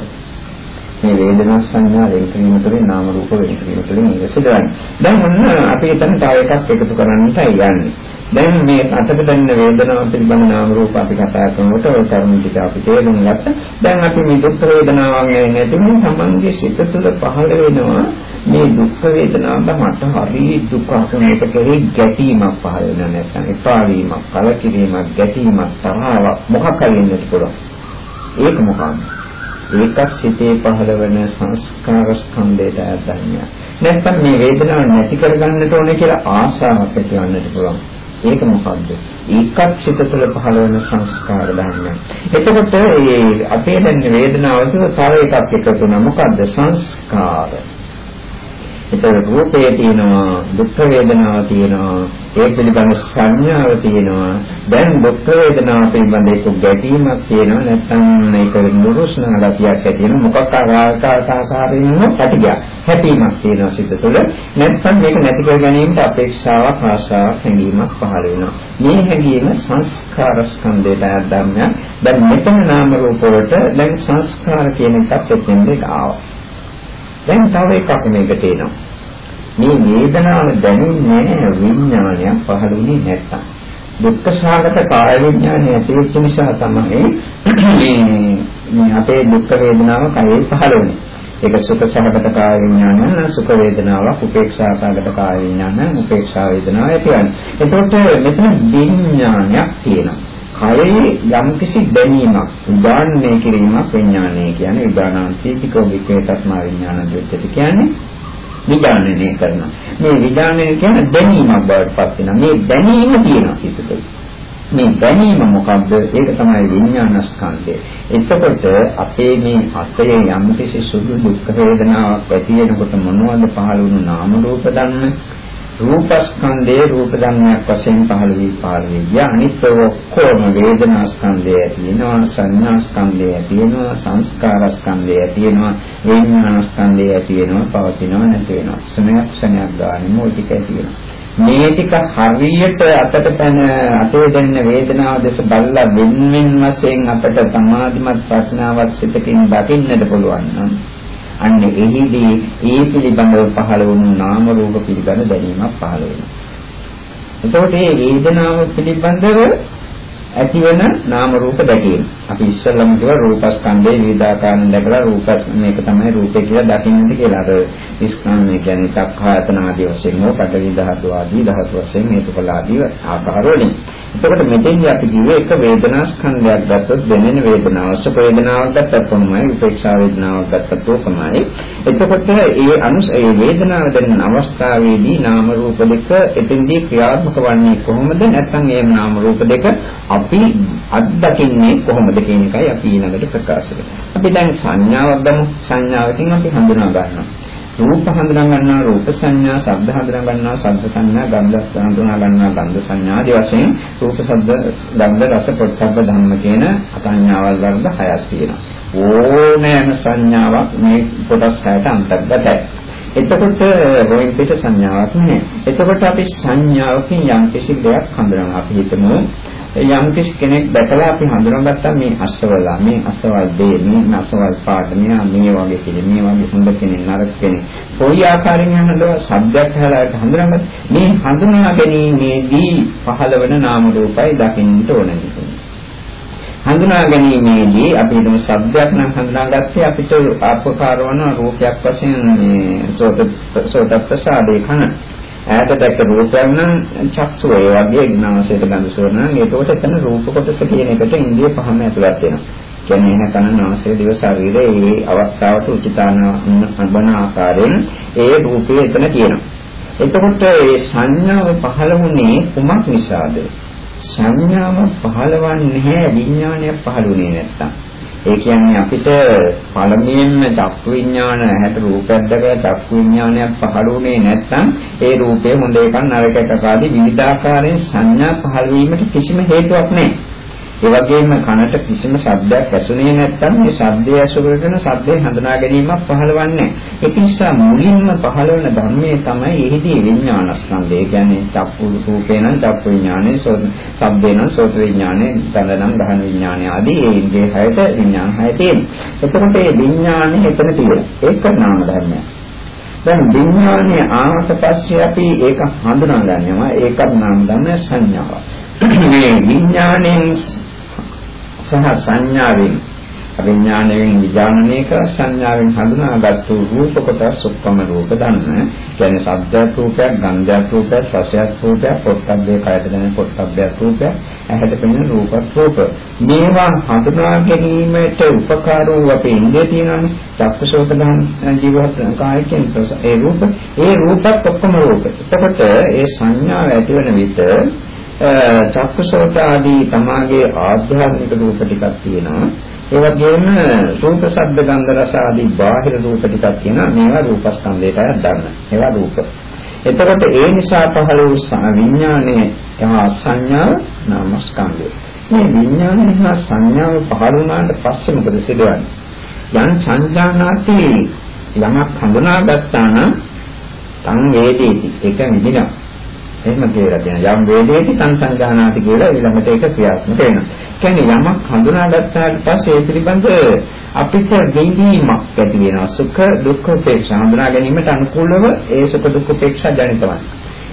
මේ වේදනා සංඥා වෙන කිරීම තුළින් නාම රූප වෙන කිරීම තුළින් මේක සිදුවන්නේ. දැන් ඔන්න අපි එතන තව එකක් එකතු කරන්නට යන්නේ. දැන් මේ අතට දැනෙන වේදනාව පිළිබඳ නාම රූප අපි කතා කරනකොට ඔය කරුණු ටික අපි තේරුම් ගත්තා. දැන් අපි මේ දුක් වේදනාවන් ගැන නැතිනම් සමන්ගේ සිත තුළ පහළ වෙනවා මේ දුක් වේදනාව මට හරි දුකක් මේක කෙරෙහි ගැටීමක් පහළ වෙනවා නැත්නම් එපා වීමක්, කලකිරීමක්, ගැටීමක්, තරහාවක් මොකක් හරි වෙන්නත් පුළුවන්. ඒක මොකක්ද? ඒකත් සිතේ පහළවන සංස්කාර ස්කන්ධයට අදාළයි. නැත්නම් මේ වේදනාව නැති කරගන්නට ඕනේ කියලා ආශාවක් ඇතිවන්නට පුළුවන්. ඒක මොකද්ද? ඒකත් සිත තුළ පහළවන සංස්කාර ධර්මයක්. එතකොට මේ අපේ දැන් වේදනාව තුළ තව එකක් එකතු වෙනවා. මොකද්ද? සංස්කාර. ඒතර රූපේ තියෙනවා දුක් වේදනාව තියෙනවා ඒ පිළිබඳ සංඥාව තියෙනවා. දැන් දුක් වේදනාව පිළිබඳ එක ගැටීමක් තියෙනවා නැත්නම් ඒක නුරුස්නා ගතියක් ඇති වෙන මොකක් ආකාරයෙන් පැටියක් හැපීමක් තියෙනවා සිත තුළ. නැත්නම් මේක නැති කර ගැනීමට අපේක්ෂාවක් ආශාවක් හැඟීමක් පහළ වෙනවා. මේ හැඟීම සංස්කාර ස්කන්ධයට ධර්මයක්. දැන් මෙතන නාම රූප වලට දැන් සංස්කාර කියන එකත් එතෙන්ද ආවා. දැන් තව එකක් මේකට එනවා. මේ වේදනාව දැනෙන්නේ විඥානයක් පහළුනේ නැත්තම්. දුක්ඛ සාගත කාය විඥානය ඇතිවෙච්ච නිසා තමයි මේ මේ අපේ දුක් වේදනාව කයේ පහළ වෙන්නේ. ඒක සුඛ සහගත කාය විඥානය නම් සුඛ වේදනාවක් උපේක්ෂා සහගත කාය විඥානය උපේක්ෂා වේදනාව ඇතිවන්නේ. එතකොට මෙතන විඥානයක් තියෙනවා. කයේ යම්කිසි දැනීමක් උදාහරණය කිරීමක් විඥානය කියන්නේ විඥානාන්තිකෝ විකේ තස්මා විඥාන දෙච්චති කියන්නේ විඥානනය කරනවා. මේ විඥානය කියන්නේ දැනීමක් බවට පත් වෙනවා. මේ දැනීම තියෙනවා සිතේ. මේ දැනීම මොකද්ද? ඒක තමයි විඥාන ස්කන්ධය. එතකොට අපේ මේ අතේ යම් කිසි සුදු දුක් වේදනාවක් ඇති වෙනකොට මොනවද පහළ වුණු නාම රූප ධර්ම? රූපස්කන්ධයේ රූප ධර්මයක් වශයෙන් පහළ වී පහළ වී අනිත්‍ය ඔක්කොම වේදනා ස්කන්ධය ඇති වෙනවා සංඥා ස්කන්ධය ඇති වෙනවා සංස්කාර ස්කන්ධය ඇති වෙනවා විඥාන ස්කන්ධය ඇති වෙනවා පවතිනවා නැති වෙනවා. ස්නේහ ක්ෂණයක් ගන්න මොටික ඇති වෙනවා. මේ ටික හරියට අතට පැන අතේ දැනෙන වේදනාව දැස බලලා වෙන්වෙන් වශයෙන් අපට සමාධිමත් ප්‍රඥාවක් සිතකින් දකින්නට පුළුවන් නම් අන්න එහිදී ඒ පිළිබඳව පහළ වුණු නාම රූප පිළිබඳ දැනීමක් පහළ වෙනවා. එතකොට මේ වේදනාව පිළිබඳව ඇතිවන නාම රූප දැකීම. අපි ඉස්සෙල්ලම කිව්වා රූපස්කන්ධේ විවිධාකාරයෙන් දැකලා රූපස් මේක තමයි රූපේ කියලා දකින්නද කියලා. අර ස්කන්ධය කියන්නේ තක්ඛායතන ආදී වශයෙන් හෝ පඩවි ධාතු ආදී ධාතු වශයෙන් මේකවල ආදී ආකාරවලින්. එතකොට මෙතෙන්දී අපි කිව්වේ එක වේදනා ස්කන්ධයක් ගත්තොත් දැනෙන වේදනාව සුඛ වේදනාවක් ගත්තත් කොහොමයි උපේක්ෂා වේදනාවක් ගත්තත් කොහොමයි. එතකොට ඒ අනුස ඒ වේදනාව දැනෙන අවස්ථාවේදී නාම රූප දෙක එතෙන්දී ක්‍රියාත්මක වන්නේ කොහොමද? නැත්නම් ඒ නාම රූප දෙක අපි අත්දකින්නේ කොහොමද කියන එකයි අපි ඊළඟට ප්‍රකාශ කරන්නේ. අපි දැන් සංඥාවක් ගමු. සංඥාවකින් අපි හඳුනා ගන්නවා. රූප හඳුනා ගන්නවා රූප සංඥා, ශබ්ද හඳුනා ගන්නවා ශබ්ද සංඥා, ගන්ධ හඳුනා ගන්නවා ගන්ධ සංඥා ආදී වශයෙන් රූප ශබ්ද ගන්ධ රස පොට්ටබ්බ ධම්ම කියන සංඥාවල් වර්ග හයක් තියෙනවා. ඕනෑම සංඥාවක් මේ කොටස් හයට අන්තර්ගතයි. එතකොට රෝයින් පිට සංඥාවක් නෑ. එතකොට අපි සංඥාවකින් යම් කිසි දෙයක් හඳුනනවා. අපි හිතමු යම් කෙනෙක් දැකලා අපි හඳුනාගත්තා මේ අසවල මේ අසවල් දේ මේ අසවල් පාට මෙයා මේ වගේ කෙනෙක් මේ වගේ හොඳ කෙනෙක් නරක කෙනෙක්. කොයි ආකාරයෙන් යනද සබ්ජෙක්ට් හැලාට හඳුනාගත්ත? මේ හඳුනා ගැනීමේදී පහළවන නාම රූපයි දකින්නට ඕනේ හඳුනා ගැනීමේදී අපි හිතමු සබ්දයක් නම් හඳුනාගත්තේ අපිට ආපකාර වන රූපයක් වශයෙන් මේ සෝත සෝත ප්‍රසාදේ කන. ඈත දැක්ක රූපයක් නම් චක්සු ඒ වගේ ඥානසයට ගඳ සෝන නම් ඒකෝට එතන රූප කොටස කියන එකට ඉන්දිය පහම ඇතුළත් වෙනවා. කියන්නේ එන කන නාසය දිව ශරීරයේ මේ අවස්ථාවට උචිතාන බන ආකාරයෙන් ඒ රූපේ එතන තියෙනවා. එතකොට මේ සංඥාව පහළ වුණේ කුමක් නිසාද? සංඥාව පහළවන්නේ නැහැ විඥානය පහළුනේ නැත්තම්. ඒ කියන්නේ අපිට පළමුවෙන්ම චක්කු විඥාන හැට රූපයක් දැකලා චක්කු විඥානයක් පහළ වුණේ නැත්නම් ඒ රූපේ හොඳ එකක් නරක එකක් ආදී විවිධාකාරයෙන් සංඥා පහළ වීමට කිසිම හේතුවක් නැහැ. ඒ වගේම කනට කිසිම ශබ්දයක් ඇසුනේ නැත්නම් මේ ශබ්දය ඇසු කරගෙන ශබ්දේ හඳුනා ගැනීමක් පහළවන්නේ. ඒක නිසා මුලින්ම පහළවන ධර්මයේ තමයි එහිදී විඥානස්කන්ධය. ඒ කියන්නේ චක්කු රූපේ නම් චක්කු විඥානේ, සෝත ශබ්දේ නම් සෝත විඥානේ, ගන්ධ නම් ගහන විඥානේ ආදී ඒ ඉන්ද්‍රිය හයට විඥාන හය තියෙනවා. එතකොට මේ විඥානේ එතන තියෙනවා. ඒක නාම ධර්මයක්. දැන් විඥානයේ ආවට පස්සේ අපි ඒක හඳුනා ගන්නවා ඒකත් නාම ධර්ම සංඥාවක්. මේ විඥාණයෙන් සහ සංඥාවෙන් අවිඥාණයෙන් විඥානනය කර සංඥාවෙන් හඳුනාගත්තු රූප කොටස් ඔක්කොම රූප දන්න. කියන්නේ ශබ්ද රූපයක්, ගන්ධ රූපයක්, රසයක් රූපයක්, පොට්ටබ්බේ කයට දැනෙන පොට්ටබ්බේ රූපයක්, ඇහැට පෙනෙන රූප රූප. මේවා හඳුනා ගැනීමට උපකාර වූ අපේ ඉන්ද්‍රිය තියෙනවානේ. චක්කසෝත ගන්න ජීවත් කායයෙන් ඒ රූප, ඒ රූපත් ඔක්කොම රූප. එතකොට ඒ සංඥාව ඇති වෙන විට චක්කසෝත ආදී තමාගේ ආධ්‍යාත්මික රූප ටිකක් තියෙනවා. ඒ වගේම රූප, ශබ්ද, ගන්ධ, රස ආදී බාහිර රූප ටිකක් තියෙනවා. මේවා රූපස්කන්ධයට අයත් ඒවා රූප. එතකොට ඒ නිසා පහළ වූ විඥානයේ යහ සංඥා නාමස්කන්ධය. මේ විඥානය හා සංඥාව පහළ වුණාට පස්සේ මොකද සිදුවන්නේ? යම් සංජානාති යමක් හඳුනාගත්තා නම් තන් වේදේති ඒක විදිනවා. එහෙම කියලා තියෙනවා. යම් වේදේති සංසංගානාති කියලා ඊළඟට ඒක ක්‍රියාත්මක වෙනවා. කියන්නේ යමක් හඳුනාගත්තාට පස්සේ ඒ පිළිබඳ අපිට දෙීමක් ඇති වෙනවා. සුඛ දුක්ඛ උපේක්ෂා හඳුනා ගැනීමට අනුකූලව ඒ සුඛ දුක්ඛ උපේක්ෂා ජනිතවන්නේ.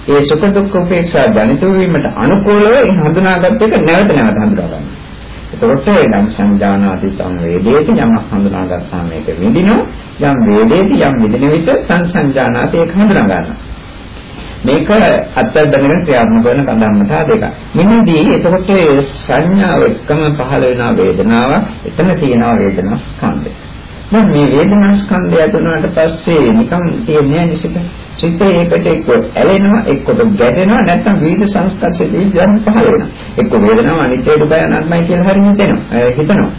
ඒ සුඛ දුක්ඛ උපේක්ෂා ජනිත වීමට අනුකූලව හඳුනාගත් එක නැවත නැවත හඳුනා ගන්නවා. එතකොට යම් සංජානාති තම් වේදේති යමක් හඳුනා ගත්තාම මේක විඳිනවා යම් වේදේති යම් විඳින විට සංසංජානාති ඒක හඳුනා ගන්නවා මේක අත්‍යවශ්‍ය දැනගෙන ක්‍රියාත්මක වෙන කඳන්නතා දෙක. මෙන්නදී එතකොට සංඥාව එක්කම පහළ වෙන වේදනාවක් එතන තියෙනවා වේදනා ස්කන්ධය. දැන් මේ වේදනා ස්කන්ධය ඇතුළට පස්සේ නිකන් තියන්නේ නිසිත. සිත ඒකට එක්ක ඇලෙනවා එක්කොට ගැටෙනවා නැත්නම් විවිධ සංස්කාර සිතේ දැන් පහළ වෙනවා. එක්ක වේදනාව අනිත්‍ය දුකයි අනාත්මයි කියලා හරි හිතෙනවා. හිතනවා.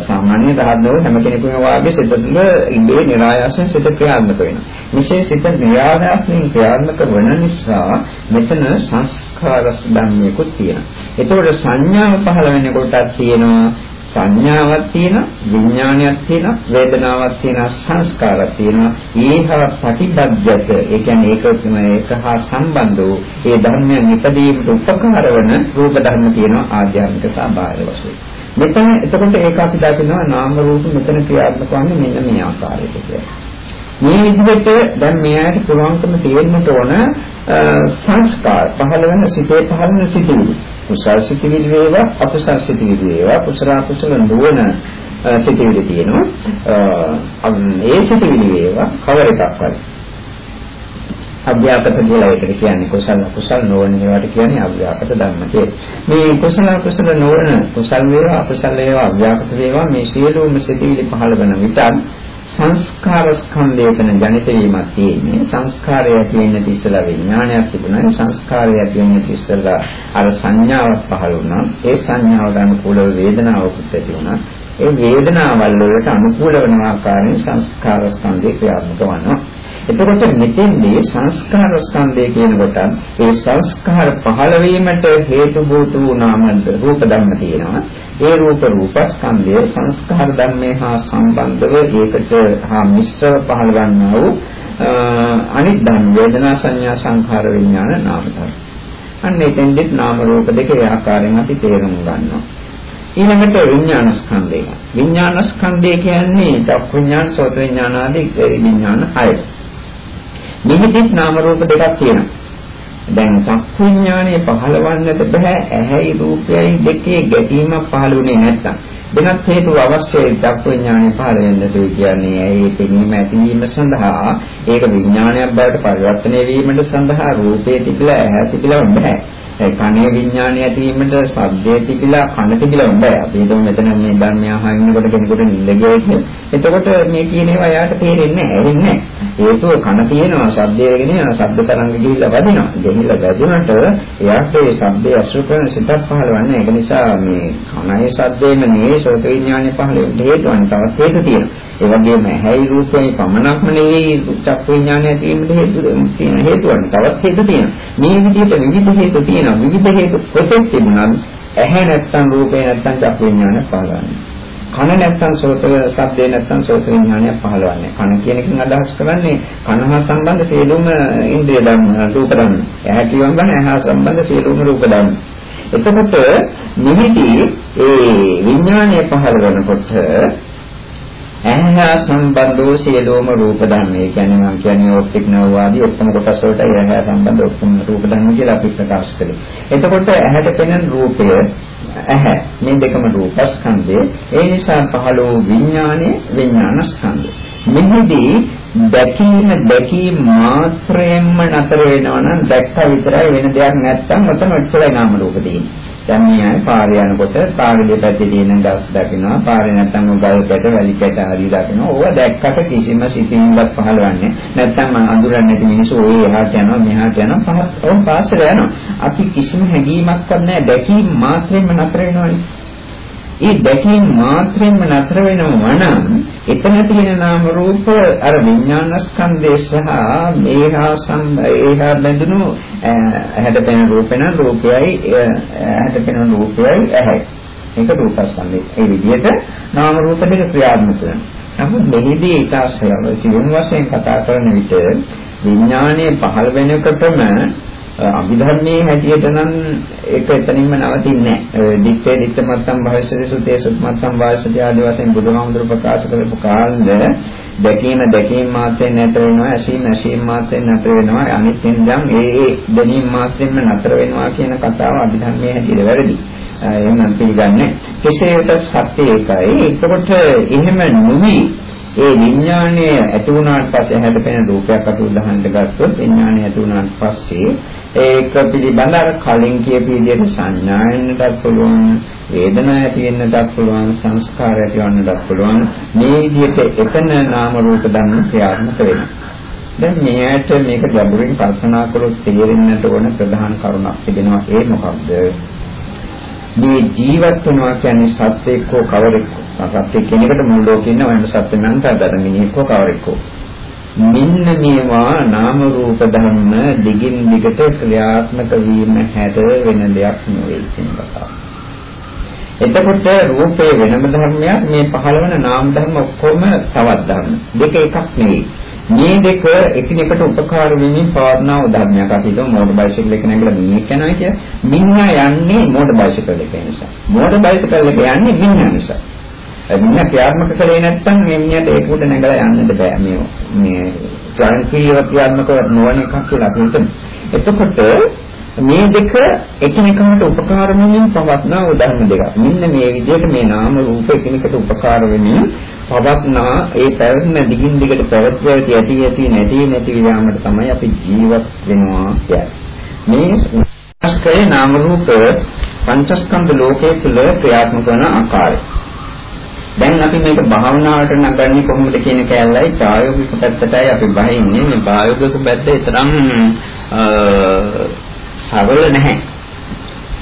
සාමාන්‍ය ධර්මවල හැම කෙනෙකුම වාගේ සිත තුළ ඉන්ද්‍රිය નિરાයාසයෙන් සිත ක්‍රියාත්මක වෙනවා. මෙසේ සිත નિરાයාසයෙන් ක්‍රියාත්මක වන නිසා මෙතන සංස්කාරස් ධර්මයකුත් තියෙනවා. ඒතකොට සංඥාව පහළ වෙනකොටත් තියෙනවා සංඥාවක් තියෙනවා විඥානයක් තියෙනවා වේදනාවක් තියෙනවා සංස්කාරයක් තියෙනවා ඒහා ප්‍රතිබද්ධත ඒ කියන්නේ ඒක තමයි ඒක හා සම්බන්ධ වූ ඒ ධර්මයන් නිපදීමට උපකාර වන රූප ධර්ම තියෙනවා ආධ්‍යාත්මික සාභාර වශයෙන් මෙතන එතකොට ඒක අපි දකිනවා නාම රූප මෙතන ක්‍රියාත්මක වන්නේ මෙන්න මේ ආකාරයට කියලා. මේ විදිහට දැන් මෙයාට පුළුවන්කම තියෙන්නට ඕන සංස්කාර පහළ වෙන සිතේ පහළ වෙන සිතිවිලි. කුසල් සිතිවිලි වේවා අකුසල් සිතිවිලි වේවා කුසල අකුසල නොවන සිතිවිලි තියෙනවා. ඒ සිතිවිලි වේවා කවර එකක් වගේ. අභ්‍යාපත කියලා ඒකට කියන්නේ කුසල කුසල නොවන ඒවාට කියන්නේ අභ්‍යාපත ධර්ම කියලා. මේ කුසල කුසල නොවන කුසල වේවා අකුසල වේවා අභ්‍යාපත වේවා මේ සියලුම සිතිවිලි පහළ වෙන විට සංස්කාර ස්කන්ධයකන ජනිත වීමක් තියෙන්නේ. සංස්කාරය ඇති වෙන්න තිස්සලා විඥානයක් තිබුණා සංස්කාරය ඇති වෙන්න තිස්සලා අර සංඥාවක් පහළ වුණා. ඒ සංඥාවට අනුකූලව වේදනාවකුත් ඇති වුණා. ඒ වේදනාවල් වලට අනුකූල වන ආකාරයෙන් සංස්කාර ස්කන්ධය ක්‍රියාත්මක වෙනවා. එතකොට මෙතෙන්දී සංස්කාර ස්කන්ධය කියනකොට ඒ සංස්කාර පහළ වීමට හේතු භූත වූ නාම රූප ධර්ම තියෙනවා. ඒ රූප රූපස්කන්ධය සංස්කාර ධර්මයේ හා සම්බන්ධව ඒකට හා මිශ්‍රව පහළ ගන්නා වූ අනිත් ධර්ම වේදනා සංඥා සංඛාර විඥාන නාම ධර්ම. අන්න එතෙන්දෙත් නාම රූප දෙකේ ආකාරයෙන් අපි තේරුම් ගන්නවා. ඊළඟට විඥාන ස්කන්ධය. විඥාන ස්කන්ධය කියන්නේ චක්ඛු විඥාන, සෝත විඥාන ආදී විඥාන හයයි. මෙහිදීත් නාම රූප දෙකක් තියෙනවා. දැන් චක්ඛුඥානය පහළවන්නට බෑ ඇහැයි රූපයයි දෙකේ ගැටීමක් පහළුනේ නැත්තම් වෙනත් හේතු අවශ්‍යයි චක්ඛුඥානය පහළ වෙන්නට කියන්නේ ඇහි පෙනීම ඇතිවීම සඳහා ඒක විඥානයක් බවට පරිවර්තනය වීමට සඳහා රූපේ තිබිලා ඇහැ තිබිලා බෑ කණේ විඥානය ඇතිවීමට ශබ්දයේ තිබිලා කන තිබිලා බෑ. අපි හිතමු මෙතන මේ ධර්මය අහනකොට කෙනෙකුට නිින්ද ගියයි කියලා. එතකොට මේ කියන ඒවා යාට තේරෙන්නේ නැහැ, ඇරෙන්නේ නැහැ. හේතුව කන තියෙනවා, ශබ්දයේ ගෙනියනවා, ශබ්ද තරංග ගිහිල්ලා වදිනවා. ගෙහිල්ලා වැදුනට එයාට ඒ ශබ්දයේ අසුර කරන සිතක් පහළවන්නේ. ඒක නිසා මේ කනයි ශබ්දයේම නෙවෙයි සෝත විඥානය පහළ වෙන්න හේතුවන් තවත් හේතු තියෙනවා. ඒ වගේම ඇහැයි රූපේ පමණක්ම නෙවෙයි චක්ක විඥානය ඇතිවීමට හේතු තියෙන හේතුවන් තවත් හේතු තියෙනවා. මේ විදිහට විවිධ හේතු තියෙනවා. විවිධ හේතු කොතෙක් තිබුණත් ඇහැ නැත්තම් රූපේ නැත්තම් චක්ක විඥානය පහළවන්නේ. කන නැත්තම් සෝත ශබ්දේ නැත්තම් සෝත විඥානය පහළවන්නේ. කන කියන එකෙන් අදහස් කරන්නේ කන හා සම්බන්ධ සියලුම ඉන්ද්‍රිය ධර්ම රූප ධර්ම. ඇහැ කියවම ගන්න ඇහැ සම්බන්ධ සියලුම රූප ධර්ම. එතකොට නිමිති ඒ විඥානය පහළ වෙනකොට ඇහැ සම්බන්ධ වූ සියලුම රූප ධර්ම. ඒ කියන්නේ මම කියන්නේ ඔප්ටික් නෝවාදී ඔක්කොම කොටස් වලට ඇහැ සම්බන්ධ ඔක්කොම රූප ධර්ම කියලා අපි ප්‍රකාශ කළේ. එතකොට ඇහැට පෙනෙන රූපය ඇහැ මේ දෙකම රූපස්කන්ධය. ඒ නිසා පහළ වූ විඥානයේ විඥානස්කන්ධය. මෙහිදී දැකීම දැකීම මාත්‍රයෙන්ම නතර වෙනවා නම් දැක්ක විතරයි වෙන දෙයක් නැත්තම් ඔතන ඔච්චරයි නාම රූප තියෙන්නේ. දැන් මේ අය පාරේ යනකොට පාරේ දෙපැත්තේ තියෙන ගස් දකිනවා පාරේ නැත්තම් ගල් කැට වැලි කැට හරි දකිනවා. ඕවා දැක්කට කිසිම සිතින්වත් පහළවන්නේ නැත්තම් අඳුරන්නේ නැති මිනිස්සු ඔය එහාට යනවා මෙහාට යනවා පහත් ඕම් පාසල යනවා. අපි කිසිම හැඟීමක් නැහැ. දැකීම මාත්‍රෙම නතර වෙනවනේ. ඒ දැකීම මාත්‍රෙන්ම නතර වෙනවා නම් එතන තියෙන නාම රූප අර විඥානස්කන්ධය සහ මේහා සම්බේහා බඳුණු ඇහැට පෙනෙන රූපේන රූපයයි ඇහැට පෙනෙන රූපයයි ඇහැයි මේක රූපස්කන්ධය. ඒ විදිහට නාම රූප දෙක ක්‍රියාත්මක වෙනවා. නමුත් මෙහිදී ඊට සියුම් වශයෙන් කතා කරන විට විඥානයේ පහළ වෙනකොටම අභිධර්මයේ හැටියට නම් ඒක එතනින්ම නවතින්නේ නැහැ. දිත්තේ දිත්ත මත්තම් භවිෂ්‍යති සුතේ සුත් මත්තම් වාසති ආදී වශයෙන් බුදුහාමුදුරු ප්‍රකාශ කරපු කාලෙ දැකීම දැකීම මාත්‍රයෙන් නතර වෙනවා ඇසීම ඇසීම මාත්‍රයෙන් නතර වෙනවා අනිත් ඉඳන් ඒ ඒ දැනීම මාත්‍රයෙන්ම නතර වෙනවා කියන කතාව අභිධර්මයේ හැටියට වැරදි. එහෙම පිළිගන්නේ. කෙසේ වෙතත් සත්‍ය ඒකයි. එතකොට එහෙම නොවි ඒ විඥානය ඇති වුණාට පස්සේ හැදපෙන රූපයක් අතු උදාහරණයක් ගත්තොත් විඥානය ඇති වුණාට පස්සේ ඒක පිළිබඳ අර කලින් කියපු විදිහට සංඥායන්නටත් පුළුවන් වේදනාව ඇති වෙන්නටත් පුළුවන් සංස්කාර ඇති වෙන්නටත් පුළුවන්. මේ විදිහට එකන නාම රූප ධර්ම ක්‍රියාත්මක වෙනවා. දැන් මෙයට මේක ගැඹුරින් කල්පනා කළොත් තේරෙන්නට ඕන ප්‍රධාන කරුණක් තිබෙනවා ඒ මොකක්ද මේ ජීවත් වෙනවා කියන්නේ සත්‍යයකෝ කවරෙක්කෝ සත්‍ය කෙනෙකුට මුල් ලෝකේ ඉන්න වයන සත්‍ය නම් තදර මිනිහෙක්කෝ කවරෙක්කෝ මෙන්න මේවා නාම රූප ධර්ම දිගින් දිගට ක්‍රියාත්මක වීම හැර වෙන දෙයක් නෙවෙයි කියන කතාව. එතකොට රූපේ වෙනම ධර්මයක් මේ පහළ වෙන නාම ධර්ම ඔක්කොම තවත් ධර්ම. දෙක එකක් නෙවෙයි. මේ දෙක එකිනෙකට උපකාර වෙමින් පවර්ණා උදාහරණයක් අපි හිතමු මෝටර් බයිසිකල් එක නැගලා මිනිහෙක් යනවා කියලා. මිනිහා යන්නේ මෝටර් බයිසිකල් එක නිසා. මෝටර් බයිසිකල් එක යන්නේ මිනිහා නිසා. මිනිහා ක්‍රියාත්මක කරේ නැත්නම් මේ මිනිහට ඒක උඩ නැගලා යන්නද බෑ මේ මේ ස්වයංක්‍රීයව ක්‍රියාත්මක නොවන එකක් කියලා අපි හිතමු. එතකොට මේ දෙක එකිනෙකට උපකාර වෙමින් පවත්නා උදාහරණ දෙකක්. මෙන්න මේ විදිහට මේ නාම රූප එකිනෙකට උපකාර වෙමින් පවත්නා ඒ පැවැත්ම දිගින් දිගට පැවැත්වී ඇති ඇති නැති නැති යාමට තමයි අපි ජීවත් වෙනවා කියන්නේ. මේ ස්කේ නාම රූප පංචස්කන්ධ ලෝකයේ තුල ක්‍රියාත්මක වන ආකාරය. දැන් අපි මේක භාවනාවට නගන්නේ කොහොමද කියන කැලලයි ප්‍රායෝගික පැත්තටයි අපි බහින්නේ මේ ප්‍රායෝගික පැත්ත තරම් සරල නැහැ.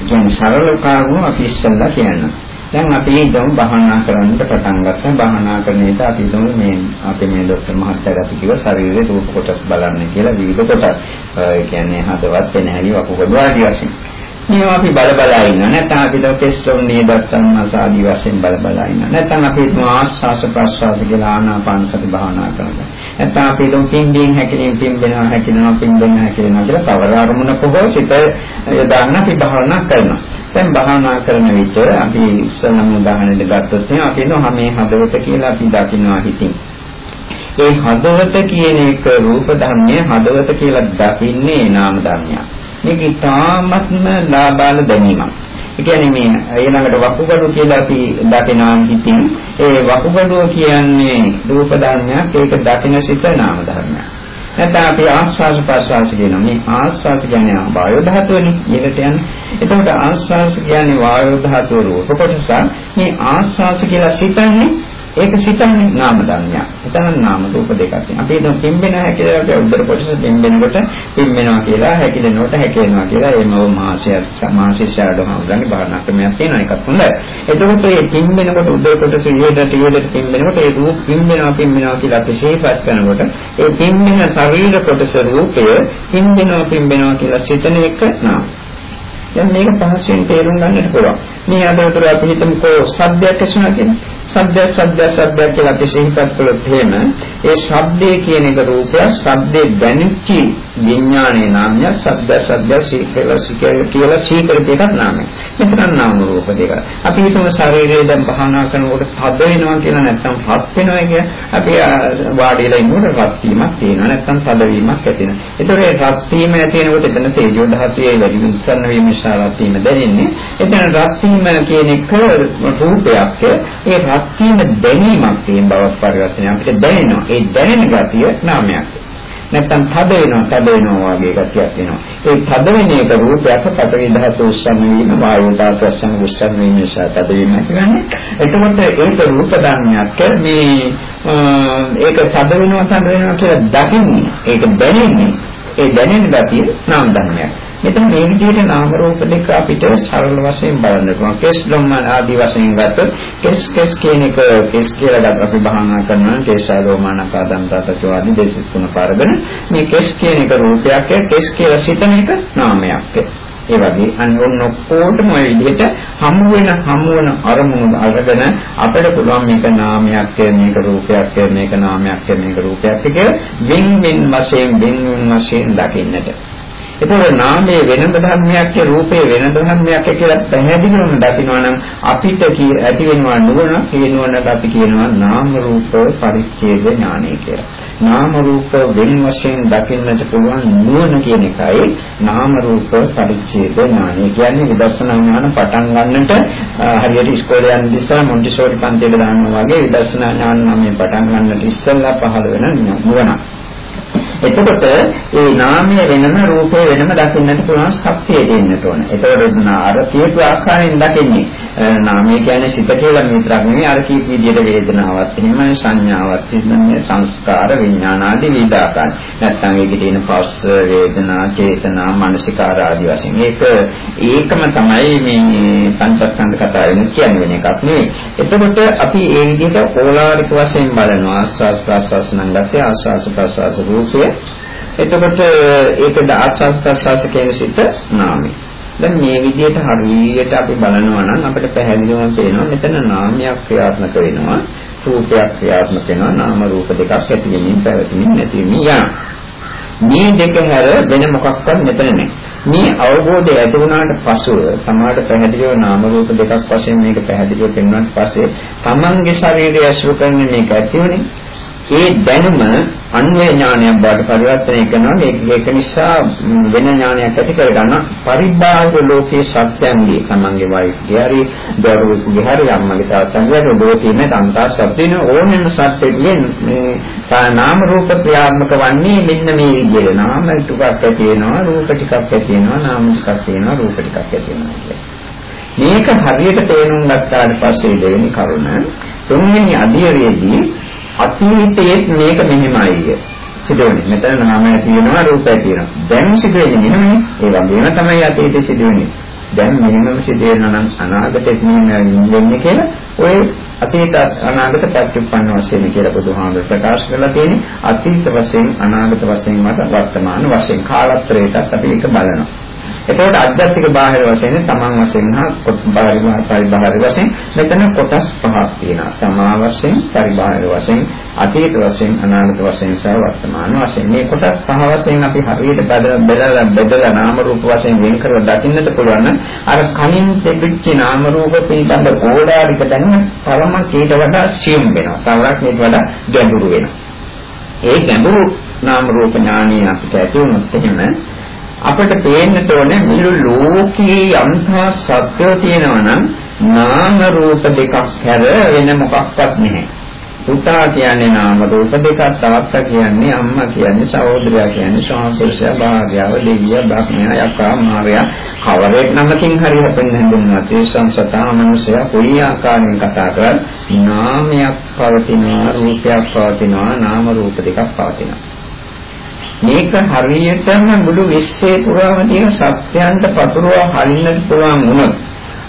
කියන්නේ සරල කාරණා අපි ඉස්සෙල්ලා කියන්න. දැන් අපි හිතමු භාවනා කරන්න පටන් ගත්තා. භාවනා කරන විට අපි හිතමු මේ අපි මේ ડોක්ටර් මහත්තයාට අපි කිව්ව ශරීරයේ රූප කොටස් බලන්න කියලා විවිධ කොටස්. ඒ කියන්නේ හදවත් වෙන හැටි වකුගඩු ආදී වශයෙන්. මේවා අපි බල බල ඉන්නවා. නැත්නම් අපි ඩොකෙස්ටෝන් නියදත්තන් මාසාදී වශයෙන් බල බල ඉන්නවා. නැත්නම් අපි ආස්වාස ප්‍රස්වාස කියලා ආනාපාන සති භාවනා කරනවා. නැත්නම් අපි දුම් පිම්බීම් හැකිලින් පිම්බෙනවා හැකිලනවා පිම්බෙනවා හැකිලනවා කියලා කවර අරමුණක හෝ සිත යොදාගෙන අපි භාවනා කරනවා. දැන් භාවනා කරන විට අපි ඉස්සලම උදාහරණයක් ගත්තොත් අපි නෝ මේ හදවත කියලා අපි දකින්නවා හිතින්. ඒ හදවත කියන එක රූප ධර්මයේ හදවත කියලා දකින්නේ නාම ධර්මයක්. මේක ඉතාමත්ම ලාබාල දැනීමක්. ඒ කියන්නේ මේ ඊළඟට වකුගඩු කියලා අපි දකිනවා හිතින් ඒ වකුගඩුව කියන්නේ රූප ධර්මයක් ඒක දකින සිත නාම ධර්මයක්. නැත්නම් අපි ආස්වාද ප්‍රසවාස කියන මේ ආස්වාද කියන්නේ වායු ධාතුවනේ ඊකට යන්නේ. එතකොට ආස්වාද කියන්නේ වායු ධාතුව රූප කොටස. මේ ආස්වාද කියලා සිතන්නේ ඒක සිතන්නේ නාම ධර්මයක්. එතන නාම රූප දෙකක් තියෙනවා. අපි හිතමු පිම්බෙන හැකියාවට උදර කොටස පිම්බෙනකොට පිම්බෙනවා කියලා හැකිලෙනකොට හැකිලෙනවා කියලා එම මාසය මාසය ශාඩෝමගන්නේ භාවනා ක්‍රමයක් තියෙනවා එකක් හොඳයි. එතකොට මේ පිම්බෙනකොට උදර කොටස ඉහළට ඉහළට පිම්බෙනකොට ඒ රූප පිම්බෙනවා පිම්බෙනවා කියලා අපි ශේපත් කරනකොට ඒ පිම්බෙන ශරීර කොටස රූපය පිම්බෙනවා පිම්බෙනවා කියලා සිතන එක නාම. දැන් මේක පහසෙන් තේරුම් ගන්නට පුළුවන්. මේ අදතර අපි හිතමුකෝ සද්දයක් ඇසුණා කියලා. සද්ද සද්ද සද්ද කියලා අපි සිහිපත් කළොත් එහෙම ඒ ශබ්දේ කියන එක රූපය ශබ්දේ දැනෙච්ච විඥානයේ නාමය සද්ද සද්ද සීකල සීකල කියලා සීකරප එකක් නාමය. මෙතන නාම රූප දෙක. අපි හිතමු ශරීරයේ දැන් භාවනා කරනකොට හද වෙනවා කියලා නැත්නම් හත් වෙනවා කිය. අපි වාඩිලා ඉන්නකොට රත් වීමක් තියෙනවා නැත්නම් තද වීමක් ඇති වෙනවා. ඒතකොට ඒ රත් වීම ඇති වෙනකොට එතන තේජෝ ධාතුවේ වැඩි උත්සන්න වීම නිසා රත් වීම දැනෙන්නේ. එතන රත් වීම කියන එක රූපයක්. ඒ රත් වීම දැනීමක් තියෙන බවක් පරිවර්තනය අපිට දැනෙනවා. ඒ දැනෙන ගතිය නාමයක්. නැත්තම් තද වෙනවා තද වෙනවා වගේ ගතියක් එනවා. ඒ තද වෙන එක රූපයක් පතරේ ධාතු උස්සන්න වීම වායු ධාතු උස්සන්න උස්සන්න වීම නිසා තද වීම කියන්නේ. එතකොට ඒක රූප ධර්මයක් මේ ඒක තද වෙනවා තද වෙනවා කියලා දකින්නේ. ඒක දැනෙන්නේ. ඒ දැනෙන ගතිය නාම ධර්මයක්. මෙතන මේ විදිහට නාම රූප දෙක අපිට සරල වශයෙන් බලන්න පුළුවන්. කෙස් ධම්ම ආදී වශයෙන් ගත්තොත් කෙස් කෙස් කියන එක කෙස් කියලා ගන්න අපි බහනා කරනවා කේශා රෝමානක දන්තත ආදී දේශිත තුන පාරගෙන මේ කෙස් කියන එක රූපයක් කෙස් කියලා සිතන එක නාමයක්. ඒ වගේ අන්න ඔක්කොටම ওই විදිහට හමු වෙන හමු වෙන අරමුණු අරගෙන අපිට පුළුවන් මේක නාමයක් මේක රූපයක් මේක නාමයක් මේක රූපයක් කියලා වෙන් වෙන් වශයෙන් වෙන් වෙන් වශයෙන් දකින්නට ඒතකොට නාමයේ වෙනද ධර්මයක් රූපේ වෙනද ධර්මයක් කියලා පැහැදිලිවම දකිනවා නම් අපිට ඇති වෙනවා නුවණ ඒ නුවණට අපි කියනවා නාම රූප පරිච්ඡේද ඥානය කියලා. නාම රූප වෙන වශයෙන් දකින්නට පුළුවන් නුවණ කියන එකයි නාම රූප පරිච්ඡේද ඥානය කියන්නේ විදර්ශනා ඥාන පටන් ගන්නට හරියට ඉස්කෝලේ යන ඉස්සර මොන්ටිසෝරි පන්තියට දානවා වගේ විදර්ශනා ඥාන නම් පටන් ගන්නට ඉස්සෙල්ලා පහළ වෙන නුවණ. එතකොට ඒ නාමය වෙනම රූපය වෙනම දකින්නට පුළුවන් ශක්තිය දෙන්නට ඕන. එතකොට අර කියපු ආකාරයෙන් දකින්නේ නාමය කියන්නේ සිත කියලා විතරක් නෙවෙයි අර කීප විදිහට වේදනාවක් එහෙමයි සංඥාවක් තියෙනවා සංස්කාර විඥාන ආදී විදාකාර. නැත්තම් ඒකේ තියෙන පස්ස වේදනා චේතනා මානසිකාර ආදී වශයෙන්. ඒක ඒකම තමයි මේ පංචස්කන්ධ කතාවෙන් කියන්නේ වෙන එකක් නෙවෙයි. එතකොට අපි ඒ විදිහට ඕලාරික වශයෙන් බලනවා ආස්වාස් ප්‍රාස්වාස් නම් ගත්තේ ආස්වාස් ප්‍රාස්වාස් රූපය එතකොට ඒකද ආස්වාස් ප්‍රසවාස කියන සිත නාමය. දැන් මේ විදිහට හරියට අපි බලනවා නම් අපිට පැහැදිලිවම පේනවා මෙතන නාමයක් ක්‍රියාත්මක වෙනවා රූපයක් ක්‍රියාත්මක වෙනවා නාම රූප දෙකක් ඇති වෙමින් පැවතීමින් නැති වෙමින් යනවා. මේ දෙක හැර වෙන මොකක්වත් මෙතන නැහැ. මේ අවබෝධය ඇති වුණාට පසුව සමාහට පැහැදිලිව නාම රූප දෙකක් වශයෙන් මේක පැහැදිලිව පෙන්වන්නට පස්සේ තමන්ගේ ශරීරය අසුර කරන මේක ඇති වුණේ ඒ දැනුම අන්වේ ඥානයක් බවට පරිවර්තනය කරනවා. මේක ඒක නිසා වෙන ඥානයක් ඇති කරගන්න පරිබාහිර ලෝකයේ සත්‍යයන්ගේ තමන්ගේ වයිෆ්ගේ හරි දරුවෙකුගේ හරි අම්මගේ තාත්තගේ ලෝකයේ මේ තන්තා සත්‍යන ඕනෙම සත්‍යයෙන් මේ නාම රූප ක්‍රියාත්මක වන්නේ මෙන්න මේ විදිහට. නාම ටිකක් ඇති වෙනවා රූප ටිකක් ඇති වෙනවා නාම ටිකක් තියෙනවා රූප ටිකක් ඇති වෙනවා මේක හරියට තේරුම් ගත්තාට පස්සේ දෙවෙනි කරුණ තුන්වෙනි අධ්‍යයනයේදී අතීතයේ මේක මෙහෙමයි සිදුවෙන්නේ. මෙතන නාමය තියෙනවා රූපය තියෙනවා. දැන් සිදුවෙන්නේ මෙහෙමනේ. ඒ වගේම තමයි අතීතයේ සිදුවෙන්නේ. දැන් මෙහෙමම සිදුවෙනවා නම් අනාගතෙත් මෙහෙම වෙන්නේ කියලා ඔය අතීත අනාගත පත්‍යුප්පන්න වශයෙන් කියලා බුදුහාමුදුර ප්‍රකාශ කරලා තියෙන්නේ අතීත වශයෙන් අනාගත වශයෙන් මත වර්තමාන වශයෙන් කාලත්‍රයටත් අපි ඒක බලනවා. එතකොට අධ්‍යාත්මික බාහිර වශයෙන් තමන් වශයෙන් හා බාහිර පරිබාහිර වශයෙන් මෙතන කොටස් පහක් තියෙනවා. තමා වශයෙන් පරිබාහිර වශයෙන් අතීත වශයෙන් අනාගත වශයෙන් සහ වර්තමාන වශයෙන් මේ කොටස් පහ වශයෙන් අපි හරියට බෙදලා බෙදලා නාම රූප වශයෙන් වෙන් කරලා දකින්නට පුළුවන් නම් අර කලින් තිබිච්ච නාම රූප පිළිබඳ ඕඩාරික දැනුම තරම කීට වඩා සියුම් වෙනවා. තවරක් මේක වඩා ගැඹුරු වෙනවා. ඒ ගැඹුරු නාම රූප ඥානිය අපිට ඇති වුණොත් එහෙම අපිට පේන්නට ඕනේ මුළු ලෝකයේ අන්තා සත්‍යය තියෙනවා නම් නාම රූප දෙකක් හැර වෙන මොකක්වත් නැහැ. පුතා කියන්නේ නාම රූප දෙකක් තාත්තා කියන්නේ අම්මා කියන්නේ සහෝදරයා කියන්නේ ස්වාමීසයා භාර්යාව දෙවියා බ්‍රහ්මයා යකා මාර්යා. කවරෙක් නමකින් හරි හැපෙන්න හඳුන්වනවා ඒ සංසතා මනුෂයා කොයි ආකාරයෙන් කතා කරත් නාමයක් පවතිනවා රූපයක් පවතිනවා නාම රූප දෙකක් පවතිනවා. මේක හරියටම මුළු විශ්වයේ පුරාම තියෙන සත්‍යයන්ට පතුරවා හරින්නට පුළුවන් වුණොත්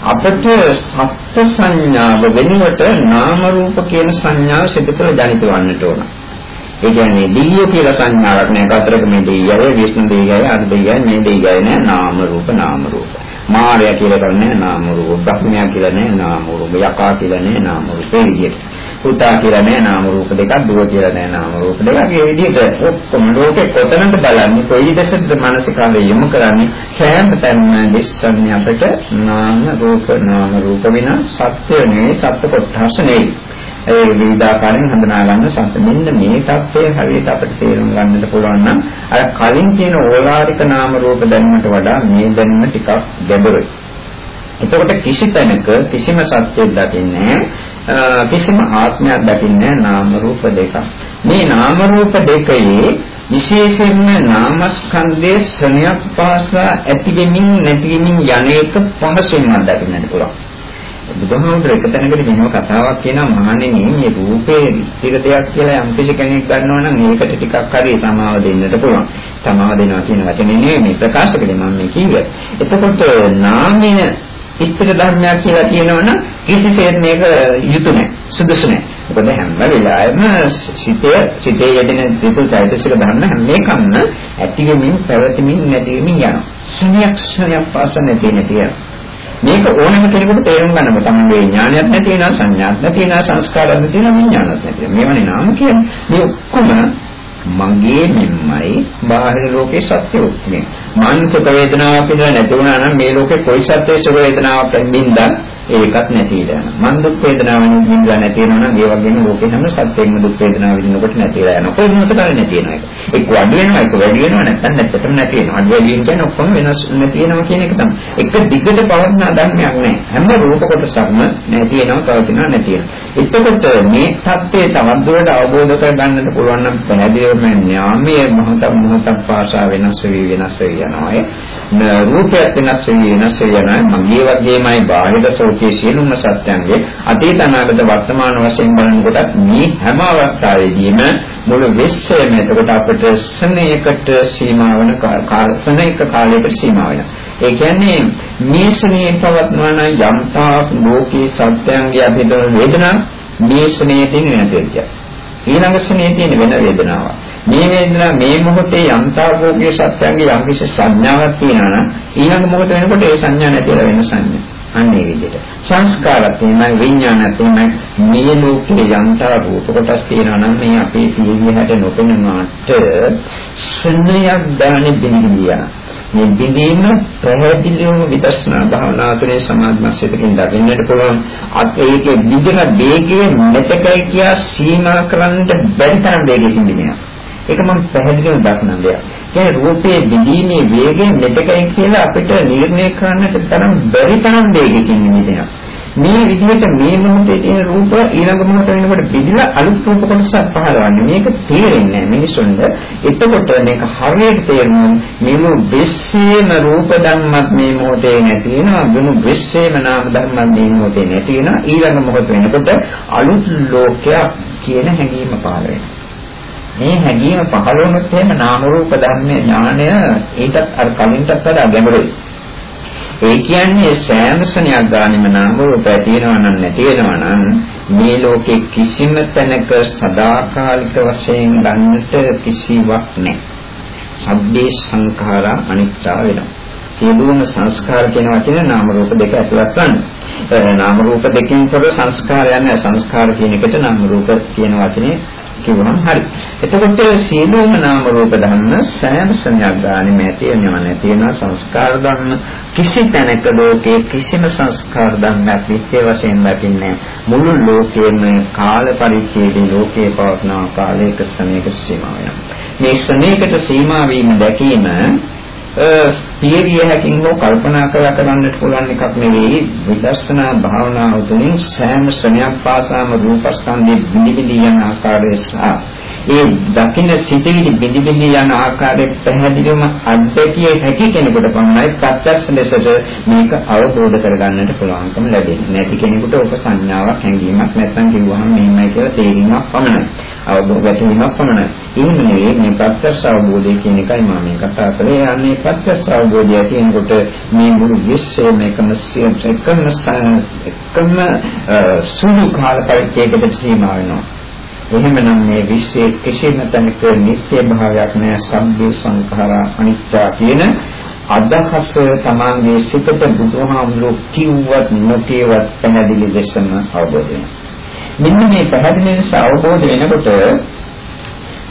අපට සත්‍ය සංඥාව වෙනුවට නාම රූප කියන සංඥාව සිදු කර ජනිත වන්නට ඕන. ඒ කියන්නේ දිව්‍ය කියලා සංඥාවක් නෑ. කතරක මේ දෙයියයි, විෂ්ණු දෙයියයි, අර දෙයියයි, මේ දෙයියයි නෑ. නාම රූප නාම රූප. මාර්යා කියලා කරන්නේ නාම රූප. බ්‍රහ්මයා කියලා නෑ නාම රූප. යකා කියලා නෑ නාම රූප. ඒ විදිහට. පුතා කියලා නෑ නාම රූප දෙකක් දුව කියලා නෑ නාම රූප දෙකක්. ඒ විදිහට ඔක්කොම ලෝකේ කොතනද බලන්නේ කොයි දෙසද මානසිකාවේ යොමු කරන්නේ සෑම තැනම දිස්සන්නේ අපිට නාම රූප නාම රූප වින සත්‍ය නෙවෙයි සත්‍ය කොටස නෙවෙයි. ඒ විවිධාකාරයෙන් හඳුනා ගන්න සත්‍ය. මෙන්න මේ தත්ත්වය හරියට අපිට තේරුම් ගන්නට පුළුවන් නම් අර කලින් කියන ඕලාරික නාම රූප දැනුමට වඩා මේ දැනුම ටිකක් ගැඹුරුයි. එතකොට කිසි තැනක කිසිම සත්‍යයක් දකින්නේ කිසිම ආත්මයක් දකින්නේ නාම රූප දෙක. මේ නාම රූප දෙකේ විශේෂයෙන්ම නාමස්කන්ධයේ ශ්‍රණයක් පාසා ඇතිවෙමින් නැතිවෙමින් යන එක පහසුවෙන් දකින්නට පුළුවන්. බුදුහාමුදුර එක තැනකට වෙනම කතාවක් කියනවා මහණෙනි මේ රූපේ ස්ථිර දෙයක් කියලා යම් කිසි කෙනෙක් ගන්නවා නම් ඒකට ටිකක් හරි සමාව දෙන්නට පුළුවන්. සමාව දෙනවා කියන වචනේ නෙමෙයි මේ ප්‍රකාශ කළේ මම මේ කිව්වේ. එතකොට නාමය ඉස්තර ධර්මයක් කියලා කියනවනම් කිසිසේත් මේක යුතු නැහැ සුදුසු නැහැ. මොකද හැම වෙලාවෙම සිතේ සිතේ යෙදෙන විපුල් චෛතසික ධර්ම හැම එකක්ම ඇතිවෙමින් පැවතෙමින් නැතිවෙමින් යනවා. ශුන්‍යක් ශුන්‍යක් පාස නැති නැති මේක ඕනම කෙනෙකුට තේරුම් ගන්න බෑ. තමන්ගේ ඥානයක් නැති වෙනවා, සංඥාවක් නැති වෙනවා, සංස්කාරයක් නැති වෙනවා, විඥානයක් නැති වෙනවා. මේවනේ නාම කියන්නේ. මේ ඔක්කොම මගේ මෙම්මයි බාහිර ලෝකේ සත්‍ය උත්නේ. මානසික වේදනාවක් පිළිබඳ නැති වුණා නම් මේ ලෝකේ කොයි සත්‍ය සුඛ වේදනාවක් බින්දා ඒකත් නැති වෙනවා. මන් දුක් වේදනාවෙන් බින්දා නැති වෙනවා නම් ඒ වගේම ලෝකේ හැම සත්‍යෙම දුක් වේදනාව විඳිනකොට නැතිලා යනවා. කොයි මොකටද නැති වෙනවා ඒක. ඒක වැඩි වෙනවා ඒක වැඩි වෙනවා නැත්නම් නැත්තටම නැති වෙනවා. අඩු වැඩි වෙන කියන්නේ ඔක්කොම වෙනස් නැති වෙනවා කියන එක තමයි. එක දිගට පවත්නා ධර්මයක් නෑ. හැම රූප කොටසක්ම නැති වෙනවා පවතිනවා නැති වෙනවා. එතකොට මේ தත්ත්වය තවත් දුරට අවබෝධ කරගන්නට පුළුවන් නම් පැහැදිලිවම ඥාමයේ මොහොතක් මොහොතක් පාසා වෙනස් වෙවි වෙනස් වෙවි යනවා. රූපයත් වෙනස් වෙවි වෙනස් වෙවි යනවා. මගේ වගේමයි බාහිර සෝකේ සියලුම සත්‍යයන්ගේ අතීත අනාගත වර්තමාන වශයෙන් බලනකොට මේ හැම අවස්ථාවේදීම මුළු විශ්වයම එතකොට අපිට ස්නේහයකට සීමා වන කාලසනයක කාලයකට සීමා වෙනවා. ඒ කියන්නේ මේ ස්නේහය පවත්වන යම්තා ලෝකේ සත්‍යයන්ගේ අභිදව වේදනා මේ ස්නේහයෙන් වෙන දෙයක්. ඊළඟ ස්නේහයෙන් තියෙන වෙන වේදනාවක්. මේ වේදනාව මේ මොහොතේ යන්තාභෝගයේ සත්‍යංගේ යම් කිසි සංඥාවක් තියෙනවා නම් ඊළඟ මොහොත වෙනකොට ඒ සංඥා නැතිලා වෙන සංඥා. අන්න ඒ විදිහට සංස්කාරත් එහෙමයි විඥානත් එහෙමයි මේ ලෝකේ යන්තා රූප කොටස් තියෙනවා නම් මේ අපේ පිළිවිහට නොපෙනෙනාට ස්නේහයක් දාන්නේ බින්දියා මේ බිඳීම පැහැදිලිවම විදර්ශනා භාවනා තුනේ සමාධිමත්යෙන් දකින්නට පුළුවන් අත් ඒකේ විදින වේගය මෙතකයි කියා සීමා කරන්න බැරි තරම් වේගයකින් බිඳිනවා ඒක මම පැහැදිලිව දක්න දෙයක්. කියන්නේ රූපයේ බිඳීමේ වේගය මෙතකයි කියලා අපිට නිර්ණය කරන්නට තරම් බැරි තරම් වේගකින් බිඳිනවා. මේ විදිහට මේ මොහොතේ තියෙන රූප ඊළඟ මොහොත වෙනකොට බෙදලා අලුත් රූප කොටසක් පහළවන්නේ. මේක තේරෙන්නේ නැහැ මිනිසුන්ට. එතකොට මේක හරියට තේරෙනවා මේ විශ්සේම රූප ධම්මත් මේ මොහොතේ නැති වෙනවා. ගුණ විශ්සේම නාම ධම්මත් මේ මොහොතේ නැති වෙනවා. ඊළඟ මොහොත වෙනකොට අලුත් ලෝකයක් කියන හැඟීම පහළ වෙනවා. මේ හැඟීම පහළ වුණොත් එහෙම නාම රූප ධර්මයේ ඥානය ඊටත් අර කලින්ටත් වඩා ගැඹුරුයි. ඒ කියන්නේ සෑම සණයක් ගානෙම නාම රූප ඇතිවෙනවා නම් නැති වෙනවා නම් මේ ලෝකේ කිසිම තැනක සදාකාලික වශයෙන් ගන්නට කිසිවක් නැහැ. සබ්බේ සංඛාරා අනිත්‍ය වෙනවා. සියලුම සංස්කාර කියන වචනේ නාම රූප දෙක ඇතුළත් ගන්න. නාම රූප දෙකෙන් තොර සංස්කාරයන් සංස්කාර කියන එකට නාම රූප කියන වචනේ කිව්වනම් හරි. එතකොට සියලුම නාම රූප ධර්ම සෑම සංඥා ගානේ නැති වෙනව නැති වෙන සංස්කාර ධර්ම කිසි තැනක ලෝකේ කිසිම සංස්කාර ධර්මයක් නිත්‍ය වශයෙන් නැතිනේ මුළු ලෝකයේම කාල පරිච්ඡේදයේ ලෝකයේ පවත්න කාලයක සමයකට සීමා වෙනවා. මේ සමයකට සීමා වීම දැකීම පියවිය හැකින් හෝ කල්පනා කරලා කරන්නට පුළුවන් එකක් නෙවෙයි විදර්ශනා භාවනාව තුළින් සෑම ශ්‍රමයක් පාසාම රූපස්කන්ධයේ විනිවිද යන ආකාරය සහ ඒ දකින්න සිටිවිලි බිඳි බිඳි යන ආකාරය පැහැදිලිවම අත්දැකිය හැකි කෙනෙකුට පමණයි ප්‍රත්‍යක්ෂ ලෙසට මේක අවබෝධ කරගන්නට පුළුවන්කම ලැබෙන්නේ. නැති කෙනෙකුට ඔක සංඥාවක් හැඟීමක් නැත්නම් කිව්වහම මෙහෙමයි කියලා තේරීමක් පමණයි. අවබෝධ ගැටීමක් පමණයි. එහෙම නෙවෙයි මේ ප්‍රත්‍යක්ෂ අවබෝධය කියන එකයි මම මේ කතා කරේ. අනේ ප්‍රත්‍යක්ෂ අවබෝධය කියනකොට මේ මුළු විශ්වයම එකම එකම එකම සුළු කාල පරිච්ඡේදයකට සීමා වෙනවා. එහෙමනම් මේ විශ්වයේ කිසිම තැනක නිත්‍ය භාවයක් නැහැ සම්බේ සංඛාරා අනිත්‍ය කියන අදහස තමන්ගේ සිතට බුදුහාමුදුරුවෝ කිව්වත් නොකියවත් පැහැදිලි ලෙසම අවබෝධ වෙනවා. මෙන්න මේ පැහැදිලි ලෙස අවබෝධ වෙනකොට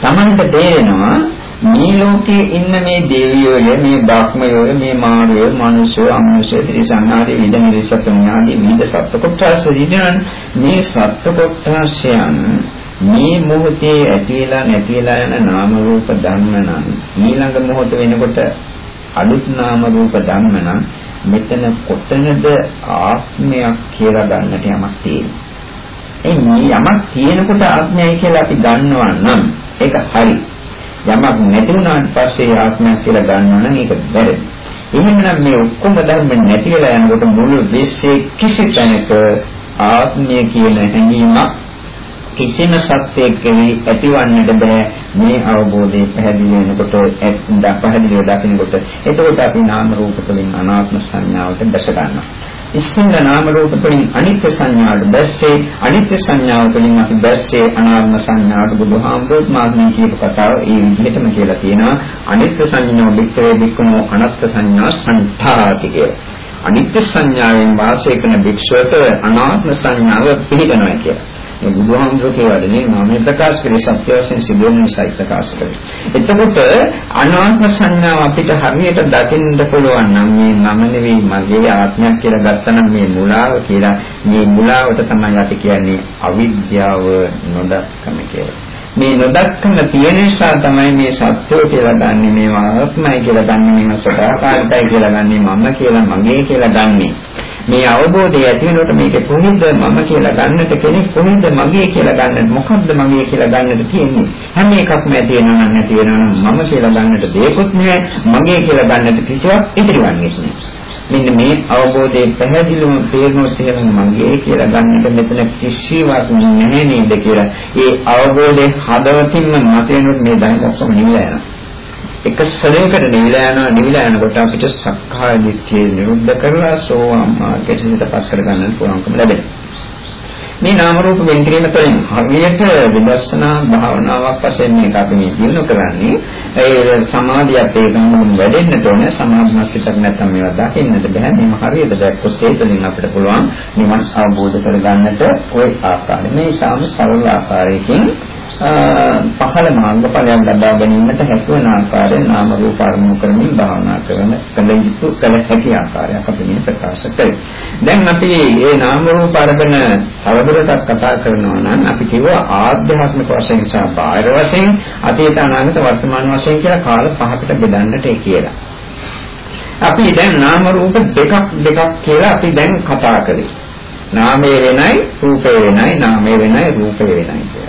තමන්ට තේරෙනවා මේ ලෝකයේ ඉන්න මේ දේවියෝය මේ බ්‍රහ්මයෝය මේ මානවය මනුෂ්‍ය අමනුෂ්‍ය ත්‍රිසං ආදී විද නිරසත්ත්ව ඥානදී විද සත්ත්ව කොටස දිනන මේ සත්ත්ව කොටසයන් මේ මොහොතේ ඇතිලා නැතිලා යන නාම රූප ධර්ම නම් ඊළඟ මොහොත වෙනකොට අලුත් නාම රූප ධර්ම නම් මෙතන කොතනද ආත්මයක් කියලා ගන්නට යමක් තියෙනවා. ඒ මේ යමක් තියෙනකොට ආත්මයයි කියලා අපි ගන්නවා නම් ඒක හරි. යමක් නැති වුණාට පස්සේ ආත්මයක් කියලා ගන්නවා නම් ඒක වැරදි. එහෙමනම් මේ ඔක්කොම ධර්ම නැති වෙලා යනකොට මුළු විශ්වයේ කිසි තැනක ආත්මය කියන හැඟීමක් කිසිම සත්‍යයක් කෙරෙහි ඇතිවන්නට බෑ. මේ අවබෝධය පැහැදිලි වෙනකොට පැහැදිලිව දකිනකොට. එතකොට අපි නාම රූප තුළින් අනාත්ම සංඥාවට දැස ගන්නවා. ඉස්සෙල්ල නාම රූප තුළින් අනිත්‍ය සංඥාවට දැස්සේ අනිත්‍ය සංඥාව තුළින් අපි දැස්සේ අනාත්ම සංඥාවට බුදුහාමුදුරුවෝ මාර්ගයෙන් කියපු කතාව ඒ විදිහටම කියලා තියෙනවා. අනිත්‍ය සංඥාව වික්‍රේ වික්කනෝ අනත්ත් සංඥා සංඨාති කියලා. අනිත්‍ය සංඥාවෙන් වාසය කරන භික්ෂුවට අනාත්ම සංඥාව පිළිගනවා කියලා. මේ බුදුහාමුදුරුවෝ කියවල නේ මම ප්‍රකාශ කරේ සත්‍ය වශයෙන් සිදුවෙන නිසා ප්‍රකාශ කරේ. එතකොට අනාත්ම සංඥාව අපිට හරියට දකින්න පුළුවන් නම් මේ මම නෙවෙයි මගේ ආත්මයක් කියලා ගත්තනම් මේ මුලාව කියලා මේ මුලාවට තමයි අපි කියන්නේ අවිද්‍යාව නොදක්කම කියලා. මේ නොදක්කම තියෙන නිසා තමයි මේ සත්‍යය කියලා ගන්නෙ මේවා ආත්මයි කියලා ගන්නෙ මේවා සදාකාලිකයි කියලා ගන්නෙ මම කියලා මගේ කියලා ගන්නෙ මේ අවබෝධය ඇති වෙනකොට මේක කොහෙන්ද මම කියලා ගන්නට කෙනෙක් කොහෙන්ද මගේ කියලා ගන්නට මොකද්ද මගේ කියලා ගන්නට තියෙන්නේ හැම එකක්ම ඇති වෙනවා නම් නැති වෙනවා නම් මම කියලා ගන්නට දෙයක්වත් නෑ මගේ කියලා ගන්නට කිසිවක් ඉතිරිවන්නේ නෑ මෙන්න මේ අවබෝධයේ පැහැදිලිවම තේරුනොත් එහෙනම් මගේ කියලා ගන්නට මෙතන කිසිවක් නැහැ නේද කියලා. ඒ අවබෝධයේ හදවතින්ම මතේනොත් මේ ධර්ම ඔක්කොම නිවිලා යනවා. එක සැරයකට නිවිලා යනවා. නිවිලා යනකොට අපිට සක්කාය දිට්ඨිය නිරුද්ධ කරලා සෝවාන් මාර්ගයට පිටපත් කරගන්න පුළුවන්කම ලැබෙනවා. මේ නාම රූප වෙන් කිරීම තුළින් හරියට විදර්ශනා භාවනාවක් වශයෙන් මේක අපි මේ දිනු කරන්නේ. ඒ සමාධියත් ඒකම වැඩෙන්නට ඕන. සමාධිමත්සිතක් නැත්නම් මේවා දකින්නට බෑ. මේ හරියට දැක්කොත් ඒ තුළින් අපිට පුළුවන් නිවන් අවබෝධ කරගන්නට ওই ආකාරයෙන් මේ සාම සරල ආකාරයකින් පහළ මාර්ගඵලයන් ලබා ගැනීමට හැකිවන ආකාරයෙන් නාම රූප අරමුණු කරමින් භාවනා කරන කල යුතු කල හැකි ආකාරයක් අපි මේ ප්‍රකාශ කරේ. දැන් අපි මේ නාම රූප අරගෙන තවදුරටත් කතා කරනවා නම් අපි කිව්වා ආධ්‍යාත්මික වශයෙන් සහ බාහිර වශයෙන් අතීත අනාගත වර්තමාන වශයෙන් කියලා කාල පහකට බෙදන්නට කියලා. අපි දැන් නාම රූප දෙකක් දෙකක් කියලා අපි දැන් කතා කරේ. නාමය වෙනයි රූපය වෙනයි නාමය වෙනයි රූපය වෙනයි කියලා.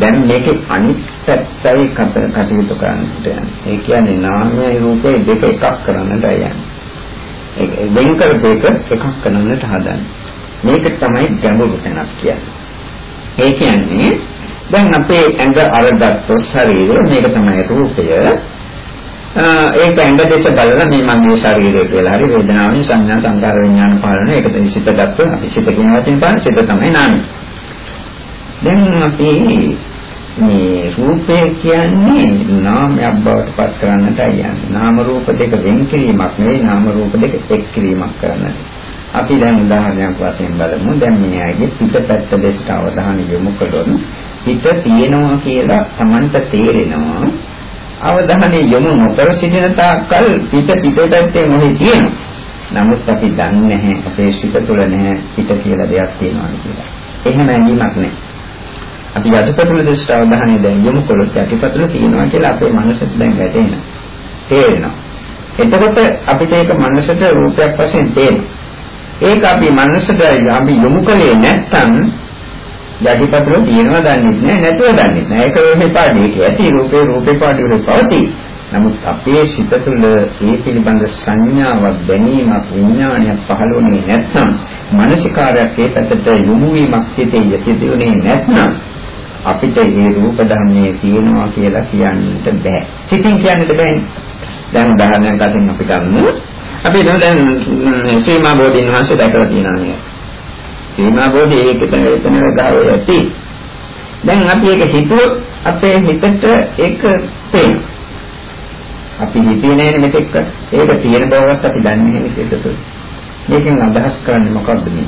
දැන් මේකේ අනිත් පැත්තයි කටයුතු කරන්නට යන්නේ. ඒ කියන්නේ නාමයයි රූපයයි දෙක එකක් කරන්නට යන්නේ. ඒ වෙන් කර දෙක එකක් කරන්නට හදන්නේ. මේක තමයි ගැඹුරු තැනක් කියන්නේ. ඒ කියන්නේ දැන් අපේ ඇඟ අරගත්තොත් ශරීරය මේක තමයි රූපය. ඒක ඇඟ දෙස බලලා මේ මගේ ශරීරය කියලා හරි වේදනාවෙන් සංඥා සංකාර විඥාන පාලන ඒක තමයි සිත ගත්තොත් අපි සිත කියන වචෙන් පාන සිත තමයි නාමය. දැන් අපි මේ රූපය කියන්නේ නාමයක් බවට පත් කරන්නටයි යන්නේ. නාම රූප දෙක වෙන් කිරීමක් නෙවෙයි නාම රූප දෙක එක් කිරීමක් කරන්නේ. අපි දැන් උදාහරණයක් වශයෙන් බලමු. දැන් මේ අයගේ පිටපැත්ත දෙසට අවධානය යොමු කළොත් පිට තියෙනවා කියලා Tamanට තේරෙනවා. අවධානය යොමු නොකර සිටින තාක්කල් පිට පිටපැත්තේ මොහේ තියෙනවා. නමුත් අපි දන්නේ නැහැ අපේ සිත තුළ නැහැ පිට කියලා දෙයක් තියෙනවා කියලා. එහෙම ඇඟීමක් නැහැ. අපි යටිපතුල දෙසට අවධානය දැන් යොමු කළොත් යටිපතුල තියෙනවා කියලා අපේ මනසට දැන් වැටෙනවා. තේරෙනවා. එතකොට අපිට ඒක මනසට රූපයක් වශයෙන් තේරෙනවා. ඒක අපි මනසට අපි යොමු කලේ නැත්නම් යටිපතුල තියෙනවා දන්නේ නැහැ නැතුව දන්නේ නැහැ. ඒක රූපේ පාඩි. ඒක ඇති රූපේ රූපේ පාඩි වල පවතී. නමුත් අපේ සිත තුළ ඒ පිළිබඳ සංඥාවක් දැනීමක් විඥානයක් පහළොනේ නැත්නම් මානසිකාරයක් ඒ පැත්තට යොමු වීමක් සිටේ යතිදුනේ නැත්නම් අපිට මේ රූප ධර්මයේ තියෙනවා කියලා කියන්නට බෑ. සිතින් කියන්නට බෑනේ. දැන් උදාහරණයක් වශයෙන් අපි ගමු. අපි දැන් සීමා බෝධින් වහන්සේ දැකලා තියෙනවා නේද? සීමා බෝධි ඒක තමයි එතන ගාවේ ඇති. දැන් අපි ඒක හිතුවොත් අපේ හිතට ඒක පේනවා. අපි හිතේ නෑනේ මෙතෙක් ඒක තියෙන බවවත් අපි දන්නේ නැහැ මේකද. මේකෙන් අදහස් කරන්නේ මොකක්ද මේ?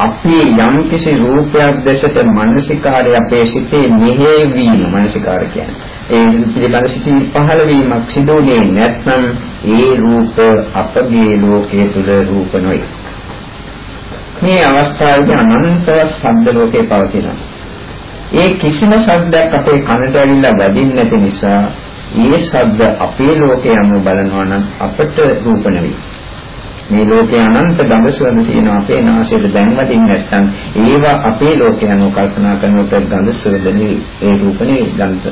අපි යම් කිසි රූපයක් දැසට මානසිකාරය අපේ සිතේ මෙහෙවීම මානසිකාර කියන්නේ. ඒ පිළිබඳ සිතින් පහළ වීමක් සිදුුනේ නැත්නම් ඒ රූප අපගේ ලෝකයේ තුල රූප නොයි මේ අවස්ථාවේදී අනන්ත ශබ්ද ලෝකේ පවතිනවා. ඒ කිසිම ශබ්දයක් අපේ කනට ඇවිල්ලා වැදින්නේ නැති නිසා ඒ ශබ්ද අපේ ලෝකේ අනුව බලනවා නම් අපට රූප නෙවෙයි. මේ ලෝකේ අනන්ත ගඳ සුවඳ තියෙනවා අපේ නාසයට දැන්වටින් නැත්නම් ඒවා අපේ ලෝකේ අනුව කල්පනා කරනකොට ගඳ සුවඳ නෙවෙයි. ඒ රූපනේ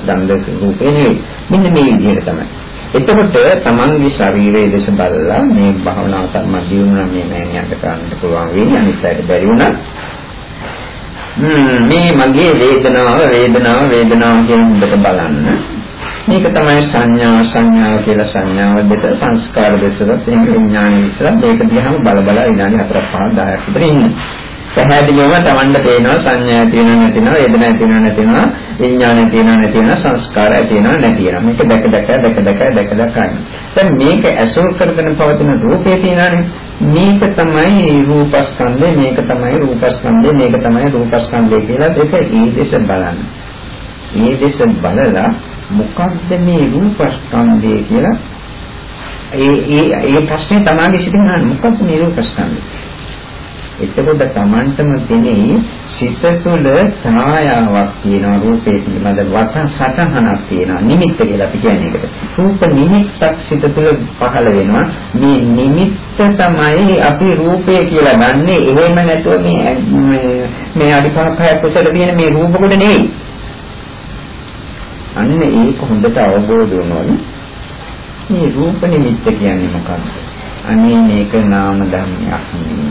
ගඳ රූපේ නෙවෙයි. මෙන්න මේ විදිහට තමයි. එතකොට තමන්ගේ ශරීරයේ දේශ බලලා මේ භාවනාව කර්ම දියුණුව මේ මෑණියන්ට කරන්න පුළුවන් වෙන්නේ අනිත් අයට බැරි වුණා මේ මගේ වේදනාව වේදනාව වේදනාව කියන දෙක බලන්න. මේක තමයි සංඥා සංඥා කියලා සංඥාව. දෙක සංස්කාර දෙකවත් එහෙම විඥාන විතර මේක දිහාම බල බල විනාඩි 4ක් 5ක් 10ක් විතර ඉන්න. පැහැදිලිවම Tamanට පේනවා සංඥා තියෙනවා නැතිනවා වේදනා තියෙනවා නැතිනවා විඥාන තියෙනවා නැතිනවා සංස්කාරය තියෙනවා නැතිනවා මේක දැක දැක දැක දැක දැක දැක දැන් මේක ඇසුරු කරගෙන පවතින රූපේ තියෙනවානේ. මේක තමයි රූපස්කන්ධය මේක තමයි රූපස්කන්ධය මේක තමයි රූපස්කන්ධය කියලා දෙක ඒ දෙස බලන්න. මේ දෙස බලලා මොකක්ද මේ රූපස්කන්ධය කියලා ඒ ඒ ඒ ප්‍රශ්නේ තමයි සිටින මොකක්ද මේ රූපස්කන්ධය? එතකොට Tamanටම තේනේ සිත තුළ ඡායාවක් තියෙනවා රූපේ පිළිබඳ වටන සටහනක් තියෙනවා නිමිත්ත කියලා අපි කියන්නේ ඒකට. රූප නිමිත්තක් සිත තුළ පහළ වෙනවා. මේ නිමිත්ත තමයි අපි රූපය කියලා ගන්නෙ. එහෙම නැතුව මේ මේ අඩිපාපයක් උසට තියෙන මේ රූප කොට නෙවෙයි. අන්න ඒක හොඳට අවබෝධ වුණොත් මේ රූප නිමිත්ත කියන්නේ මොකක්ද? අනේ මේක නාම ධර්මයක් නෙවෙයි.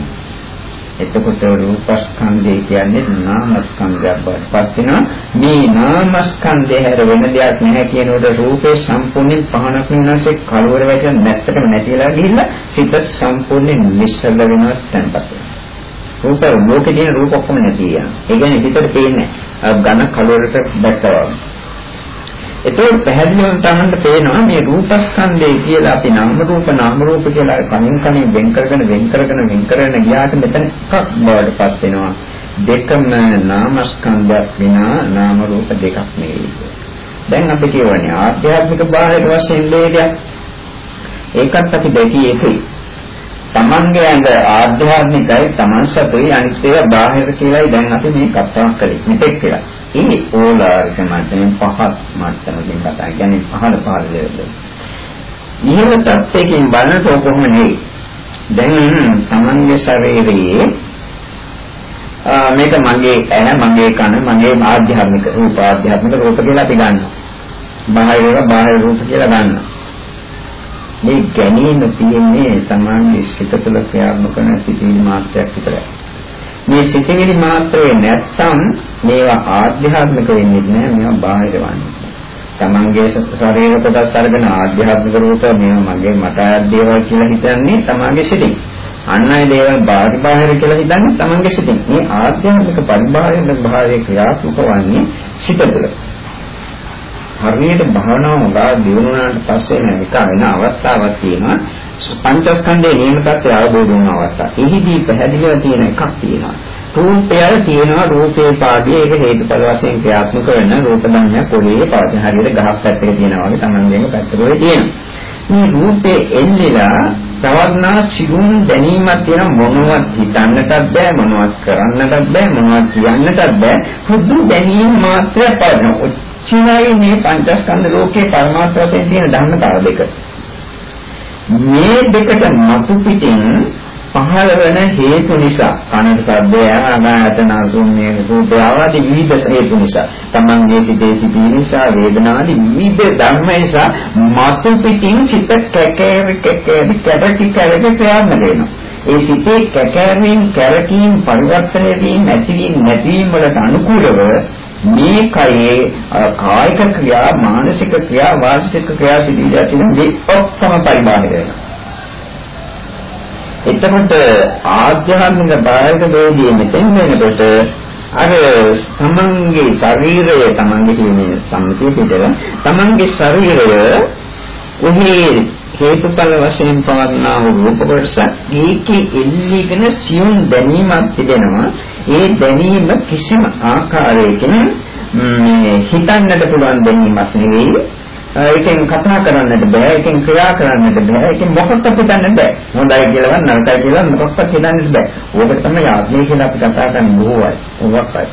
එතකොට රූපස්කන්ධය කියන්නේ නාමස්කන්ධයක් බවට පත් වෙනවා. මේ නාමස්කන්ධය හැර වෙන දෙයක් නැහැ කියනකොට රූපේ සම්පූර්ණයෙන් පහනක් වෙනවාසේ කලවර වැටෙන නැත්තටම නැතිලා ගිහිල්ලා සිත සම්පූර්ණයෙන් නිශ්චල වෙනවා තැන්පත් වෙනවා. රූප ලෝකේ තියෙන රූප ඔක්කොම නැති යනවා. ඒ කියන්නේ පිටට පේන්නේ ඝන කලවරට දැක්කවා. ඒතකොට පැහැදිලිවම තමන්ට පේනවා මේ රූපස්කන්ධය කියලා අපි නාම රූප නාම රූප කියලා කණින් කණින් වෙන් කරගෙන වෙන් කරගෙන වෙන් කරගෙන ගියාට මෙතන එකක් බවට පත් වෙනවා. දෙකම නාමස්කන්ධයක් විනා නාම රූප දෙකක් නෙවෙයි. දැන් අපි කියවනේ ආධ්‍යාත්මික බාහිර වශයෙන් දෙයක් ඒකත් අපි දැකිය යුතුයි තමන්ගේ ඇඟ ආධ්‍යාත්මිකයි තමන් සතුයි අනිත් ඒවා බාහිර කියලායි දැන් අපි මේ කතා කරේ මෙතෙක් කියලා ඒ ඕලාරික මට්ටමින් පහත් මට්ටමකින් කතා කියන්නේ පහළ පහළ ලෙවල්. ඉහළ තත්ත්වයකින් බලනකොට කොහොම නෙවෙයි. දැන් තමන්ගේ ශරීරයේ මේක මගේ ඇහැ මගේ කන මගේ ආධ්‍යාත්මික රූප ආධ්‍යාත්මික රූප කියලා අපි ගන්නවා. බාහිර බාහිර රූප කියලා ගන්නවා. මේ ගැනීම තියෙන්නේ තමන්ගේ සිත තුළ ක්‍රියාත්මක කරන සිතිවිලි මාත්‍රයක් විතරයි. මේ සිතිවිලි මාත්‍රේ නැත්තම් මේවා ආධ්‍යාත්මික වෙන්නේ නැහැ මේවා බාහිර වන්නේ. තමන්ගේ ශරීර කොටස් අරගෙන ආධ්‍යාත්මික රූප මේවා මගේ මට ආත් දේවල් කියලා හිතන්නේ තමන්ගේ සිතින්. අන් අය දේවල් බාහිර බාහිර කියලා හිතන්නේ තමන්ගේ සිතින්. මේ ආධ්‍යාත්මික පරිබාහිර භාවයේ ක්‍රියාත්මක වන්නේ සිත තුළ. හරියට භාවනාව උගා දිනුනාට පස්සේ නැක වෙන අවස්ථාවක් තියෙනවා පංචස්කන්ධයේ නියම තත්ත්වය අවබෝධ වුණ අවස්ථාව. එහිදී පැහැදිලිව තියෙන එකක් තියෙනවා. රූපය තියෙනවා රූපේ පාඩියේ ඒක හේතුඵල වශයෙන් ක්‍රියාත්මක වෙන රූප ධර්මයක් පොළේ පවතින හරියට ගහක් පැත්තක තියෙනවා වගේ තමන්ගේම පැත්තක වෙ තියෙනවා. මේ රූපේ එල්ලලා තවර්ණා සිගුම් දැනීමක් තියෙන මොනවත් හිතන්නටත් බෑ මොනවත් කරන්නටත් බෑ මොනවත් කියන්නටත් බෑ. හුදු දැනීම මාත්‍රයක් පවතින. ඔච්චරයි මේ පංචස්කන්ධ ලෝකේ පරමාර්ථ වශයෙන් තියෙන ධර්මතාව දෙක. මේ දෙකට මතු පිටින් පහළ වෙන හේතු නිසා කනට ශබ්දය ආනායතන අසුන්නේ රූපය ආදී විවිධ හේතු නිසා තමන්ගේ සිතේ සිටී නිසා වේදනාදී විවිධ ධර්ම නිසා මතු පිටින් සිත කැකේ කැකේ කැටි කැරක ක්‍රියාත්මක වෙනවා ඒ සිතේ කැකෑරීම් කැරකීම් පරිවර්තනය වීම ඇතිවීම නැතිවීම වලට අනුකූලව මේ කයේ කායික ක්‍රියා මානසික ක්‍රියා වාචික ක්‍රියා සිදුවිලා තියෙන මේ ඔක්කොම පරිබාහිර වෙනවා. එතකොට ආධ්‍යාත්මික බාහිර වේදී මෙතෙන් වෙනකොට අර තමන්ගේ ශරීරය තමන්ගේ කියන්නේ සම්මුතිය පිටලා තමන්ගේ ශරීරය උහි හේතුඵල වශයෙන් පවත්නා වූ රූප කොටස ඒකේ එල්ලීගෙන සියුම් දැනීමක් තිබෙනවා. ඒ දැනීම කිසිම ආකාරයකින් හිතන්නට පුළුවන් දැනීමක් නෙවෙයි. ඒකෙන් කතා කරන්නට බෑ ඒකෙන් ක්‍රියා කරන්නට බෑ ඒකෙන් මොකක්ද හිතන්නට බෑ. හොඳයි කියලා නරකයි කියලා මොකක්ද හිතන්නට බෑ. ඕක තමයි ආත්මය කියලා අපි කතා කරන්නේ බොහෝ අය ඕකයි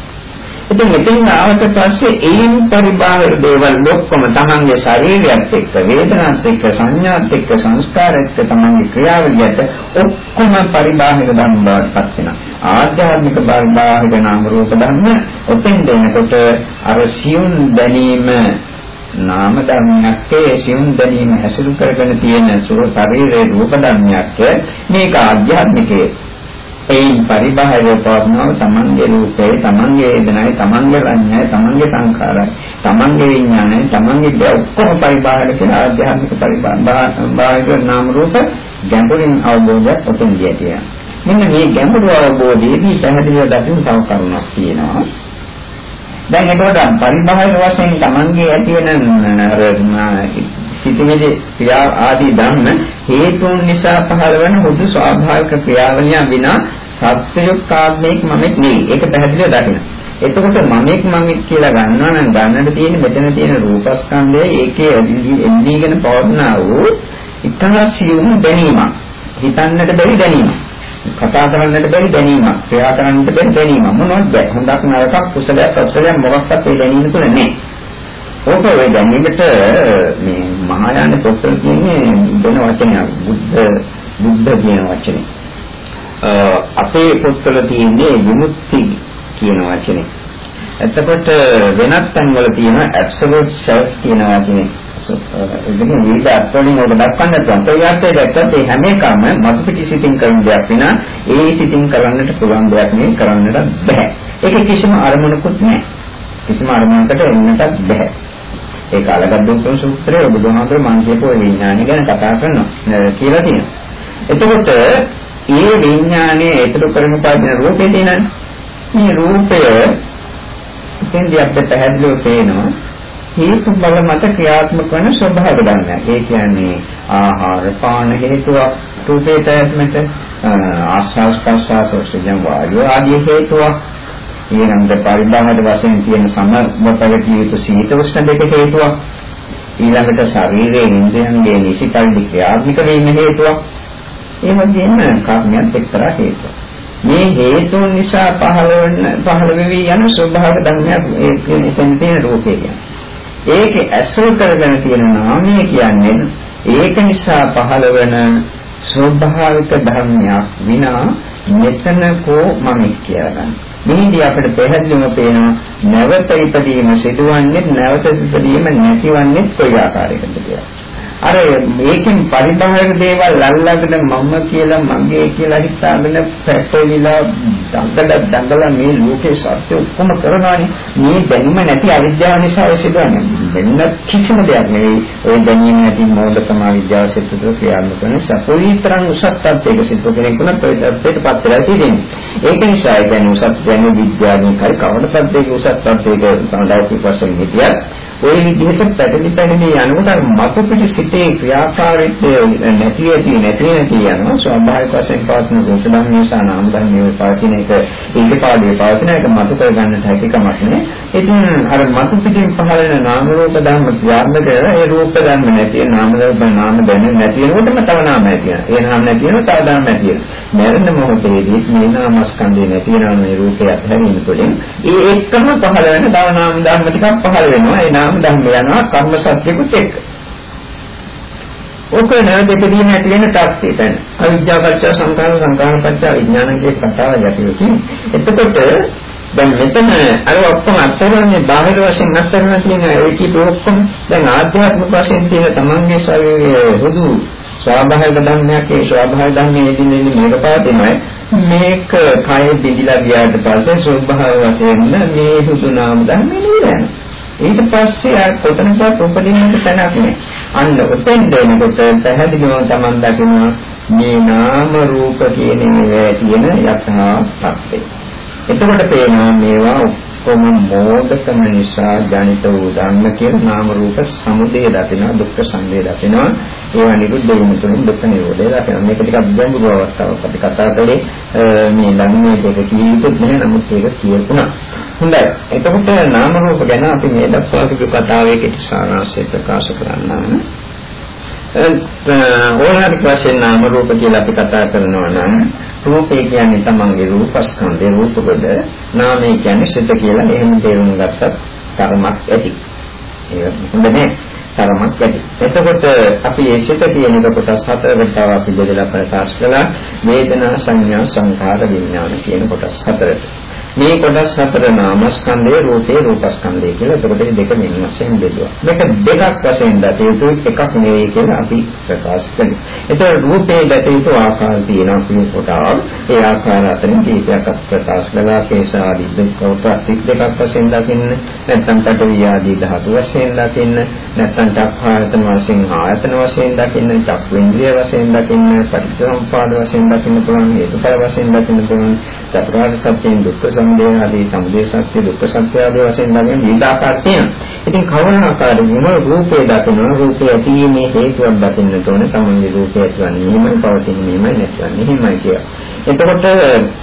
ඉතින් මෙතෙන් ආවට පස්සේ ඒන් පරිබාහිර දේවල් ඔක්කොම තමන්ගේ ශරීරයත් එක්ක වේදනාත් එක්ක සංඥාත් එක්ක සංස්කාරත් එක්ක තමන්ගේ ක්‍රියාවලියට ඔක්කොම පරිබාහිර ධර්ම බවට පත් වෙනවා. ආධ්‍යාත්මික පරිබාහිර නාම රූප ධර්ම ඔතෙන් දෙනකොට අර සියුම් දැනීම නාම ධර්මයක් ඒ සියුම් දැනීම හැසිරු කරගෙන තියෙන සුර ශරීරයේ රූප ධර්මයක් මේක ආධ්‍යාත්මිකයේ. ඒන් පරිබාහිරව පවත්නව තමන්ගේ රූපේ තමන්ගේ වේදනයි තමන්ගේ සංඥායි තමන්ගේ සංඛාරයි තමන්ගේ විඥානයි තමන්ගේ ඔක්කොම පරිබාහිර කියලා ආධ්‍යාත්මික පරිබාහිර නාම රූප ගැඹුරින් අවබෝධයක් උතුම් කියතියි මෙන්න මේ ගැඹුරු අවබෝධයේදී පැහැදිලිව දකින්න තව කරුණක් තියෙනවා. දැන් එතකොට පරිබාහිර වශයෙන් තමන්ගේ ඇති වෙන සිටිවිලි ක්‍රියා ආදී ධර්ම හේතුන් නිසා පහළ වන හුදු ස්වාභාවික ක්‍රියාවලියන් විනා සත්‍යයක් ආත්මයක් මමෙක් නෙවෙයි. ඒක පැහැදිලිව දකින්න. එතකොට මමෙක් මමෙක් කියලා ගන්නවා නම් ගන්නට තියෙන මෙතන තියෙන රූපස්කන්ධය ඒකේ එල්ලීගෙන පවර්ණා වූ ඉතහාසියුම් දැනීමක්. හිතන්නට බැරි දැනීමක්. කතා කරන්නට බැරි දැනීමක්. ක්‍රියා කරන්නට බැරි දැනීමක්. මොනවද බැ. හොඳක් නරකක් කුසලයක් අකුසලයක් මොකක්වත් ඒ දැනීම තුළ නැහැ. ඕක ඔය දැනීමට මේ මහායාන පොත්වල කියන්නේ වෙන වචනයක්. බුද්ධ බුද්ධ කියන වචනේ. අපේ පොත්වල තියෙන්නේ විමුක්ති කියන වචනේ. එතකොට වෙනත් තැන්වල තියෙන absolute self කියන වචනේ. ඉතින් මේක අත්වලින් ඔබ දක්වන්න පුළුවන්. ඒ අර්ථය දැක්කත් ඒ හැම එකම මතු පිටි සිතින් කරන දෙයක් විනා ඒ සිතින් කරන්නට පුළුවන් දෙයක් නෙවෙයි කරන්නට බෑ. ඒක කිසිම අරමුණකුත් නැහැ. කිසිම අරමුණකට එන්නටත් බෑ. ඒ කාලගත සූත්‍රයේ බුදුහාමුදුර මං කියපු විඥානය ගැන කතා කරනවා කියලා තියෙනවා. එතකොට ඒ විඥානයේ ඒතර කරන පාදින රූපේ තියෙනනේ. මේ රූපය ඉතින්දී අපිට පැහැදිලිව පේනවා හේතු බල මත ක්‍රියාත්මක වන ස්වභාව ධර්මයක්. ඒ කියන්නේ ආහාර පාන හේතුවක් රූපේ පැවැත්මට ආස්වාස් ප්‍රස්වාස ඔක්සිජන් වායුව ආදී හේතුවක්. ඊළඟට පරිබාහිර වශයෙන් තියෙන සමබපරිතිය යුතු සීත උෂ්ණ දෙක හේතුවක්. ඊළඟට ශරීරයේ ඉන්ද්‍රයන්ගේ නිසිකල්ලි ක්‍රියාත්මක වීම හේතුවක්. ඒ වගේම කර්මයන් එක්තරා හේතුවක්. මේ හේතුන් නිසා පහළ වෙන පහළ වෙවි යන ස්වභාව ධර්මයක් ඒ කියන්නේ තියෙන රූපේ කියන්නේ. ඒකේ ඇසුරු කරගෙන තියෙන නාමය කියන්නේ ඒක නිසා පහළ වෙන ස්වභාවික ධර්මයක් විනා මෙතන කෝ මම කියලා ගන්න. මෙහිදී අපිට පැහැදිලිවම පේනවා නැවත ඉදීම සිදුවන්නේ නැවත ඉදීම නැතිවන්නේ කොයි ආකාරයකටද කියලා. අර මේකෙන් පරිබාහිර දේවල් අල්ලගෙන මම කියලා මගේ කියලා හිතාගෙන පැටලිලා දඟල දඟල මේ ලෝකේ සත්‍ය ඔක්කොම කරනවානේ. මේ දැනීම නැති අවිද්‍යාව නිසා සිදුවන්නේ වෙන කිසිම දෙයක් නෙවෙයි. ওই දැනීම නැති මෝඩකම අවිද්‍යාව සිදුව ක්‍රියාත්මක කරන සපෝයිතරන් උසස් තත්ත්වයක සිද්ධ කෙනෙකුට ඔය තත්ත්වයට පත් වෙලා තියෙන්නේ. ඒක නිසා දැන් උසස් දැනුම විද්‍යාවෙන් කර කවද තත්ත්වයක උසස් තත්ත්වයක සඳහන් වශයෙන් හිටියත් ওই විදිහට පැටලි පැටලි යනකොට මතු පිට සිටේ ක්‍රියාකාරීත්වය නැති ඇති නැති නැති යනවා. ස්වභාවික වශයෙන් පවතින රූප ධර්ම නිසා නාම ධර්ම වේ පවතින එක ඒක පාඩේ පවතින එක මතු කර ගන්නට හැකි කමක් නෑ ඉතින් අර මතු පිටින් පහළ වෙන නාම රූප ධර්ම ක්‍රියාත්මක ඒ රූප ධර්ම නැති නාම ධර්ම නාම දැනෙන්නේ නැති වෙනකොටම තව නාම ඇති වෙනවා. ඒ නාම නැති වෙනවා තව ධර්ම ඇති වෙනවා. මරණ මොහොතේදී මේ නාමස්කන්ධේ නැති වෙනවා මේ රූපය අත්හැරීම තුළින් ඒ එක්කම පහළ වෙන තව නාම ධර්ම ටිකක් පහළ වෙනවා. ඒ නාම ධර්ම යනවා කර්ම සත්‍යකුත් එක්ක. ඔක නැවතෙදීම ඇති වෙන තාක්ෂි දැන් අවිද්‍යාව පත්‍ය සංකාර සංකාර පත්‍ය විඥානයේ කතාව යටියකින් එතකොට දැන් මෙතන අර ඔක්කොම අත්තරන්නේ බාහිර වශයෙන් අත්තරන තියෙන ඒ කීප ඔක්කොම දැන් ආධ්‍යාත්මික වශයෙන් තියෙන තමන්ගේ ශරීරයේ හුදු ස්වාභාවික ධර්මයක් ඒ ස්වාභාවික ධර්මයේ එදිනෙදි මේක පවතිනයි මේක කය බිඳිලා ගියාට පස්සේ ස්වභාව වශයෙන් මේ හුදු නාම ධර්ම නිරයන ඊට පස්සේ ආ කොතනකවත් උපදින්නට තැනක් නෑ. අන්න උතෙන් දෙනකොට පැහැදිලිව තමන් දකිනවා මේ නාම රූප කියන ඒවා තියෙන යථා සත්‍යය. එතකොට පේනවා මේවා ඔක්කොම මෝඩකම නිසා ජනිත වූ ධර්ම කියන නාම රූප සමුදය දකිනවා දුක්ඛ සංදේ දකිනවා. ඒවා නිරුද්ධ වීම තුළින් දුක්ඛ නිරෝධය දකිනවා. මේක ටිකක් ගැඹුරු අවස්ථාවක් අපි කතා කරේ මේ ධර්මයේ දෙක කීපෙත් නෑ නමුත් ඒක කියපුණා. හොඳයි. එතකොට නාම රූප ගැන අපි මේ දක්වා තිබු කතාවේ කෙටි සාරාංශය ප්‍රකාශ කරන්නම්. ඕනෑම වශයෙන් නාම රූප කියලා අපි කතා කරනවා නම් රූපේ කියන්නේ තමන්ගේ රූපස්කන්ධේ රූපවල නාමය කියන්නේ සිත කියලා එහෙම තේරුම් ගත්තත් කර්මක් ඇති. ඒක හොඳ නෑ. තරමක් ඇති. එතකොට අපි ඒ සිත කියන එක කොටස් හතරකට අපි බෙදලා ප්‍රකාශ කළා. වේදනා සංඥා සංඛාර විඥාන කියන කොටස් හතරට. මේ කොටස් හතර නාමස්කන්ධය රූපේ රූපස්කන්ධය කියලා එතකොට මේ දෙක මෙන්න වශයෙන් බෙදුවා. මේක දෙකක් වශයෙන් දැක යුතු එකක් නෙවෙයි කියලා අපි ප්‍රකාශ කළේ. එතකොට රූපේ දැක යුතු ආකාර තියෙනවා කියන කොටාව. ඒ ආකාර අතරින් කීපයක් ප්‍රකාශ කළා. කේසාදී දෙක කොටස් දෙකක් වශයෙන් දකින්න. නැත්නම් පඨවි ආදී ධාතු වශයෙන් දකින්න. නැත්නම් චක්ඛායතන වශයෙන් ආයතන වශයෙන් දකින්න. චක්ඛේන්ද්‍රිය වශයෙන් දකින්න. පටිච්චසමුප්පාද වශයෙන් දකින්න පුළුවන්. හේතුඵල වශයෙන් දකින්න පුළුවන්. චතුරාර්ය සත්‍යයෙන් දුක්ඛ සමුදය ආදී සමුදය සත්‍ය දුක්ඛ සත්‍ය ආදී වශයෙන් දකින විවිධ ආකාර තියෙනවා. ඉතින් කවර ආකාරයෙන්ම රූපේ දකින රූපේ ඇතිවීමේ හේතුවක් දකින්නට ඕන තමයි රූපය ඇතිවන්නේ. එහෙමයි පවතින්නේ එහෙමයි නැත්නම් එහෙමයි කියලා. එතකොට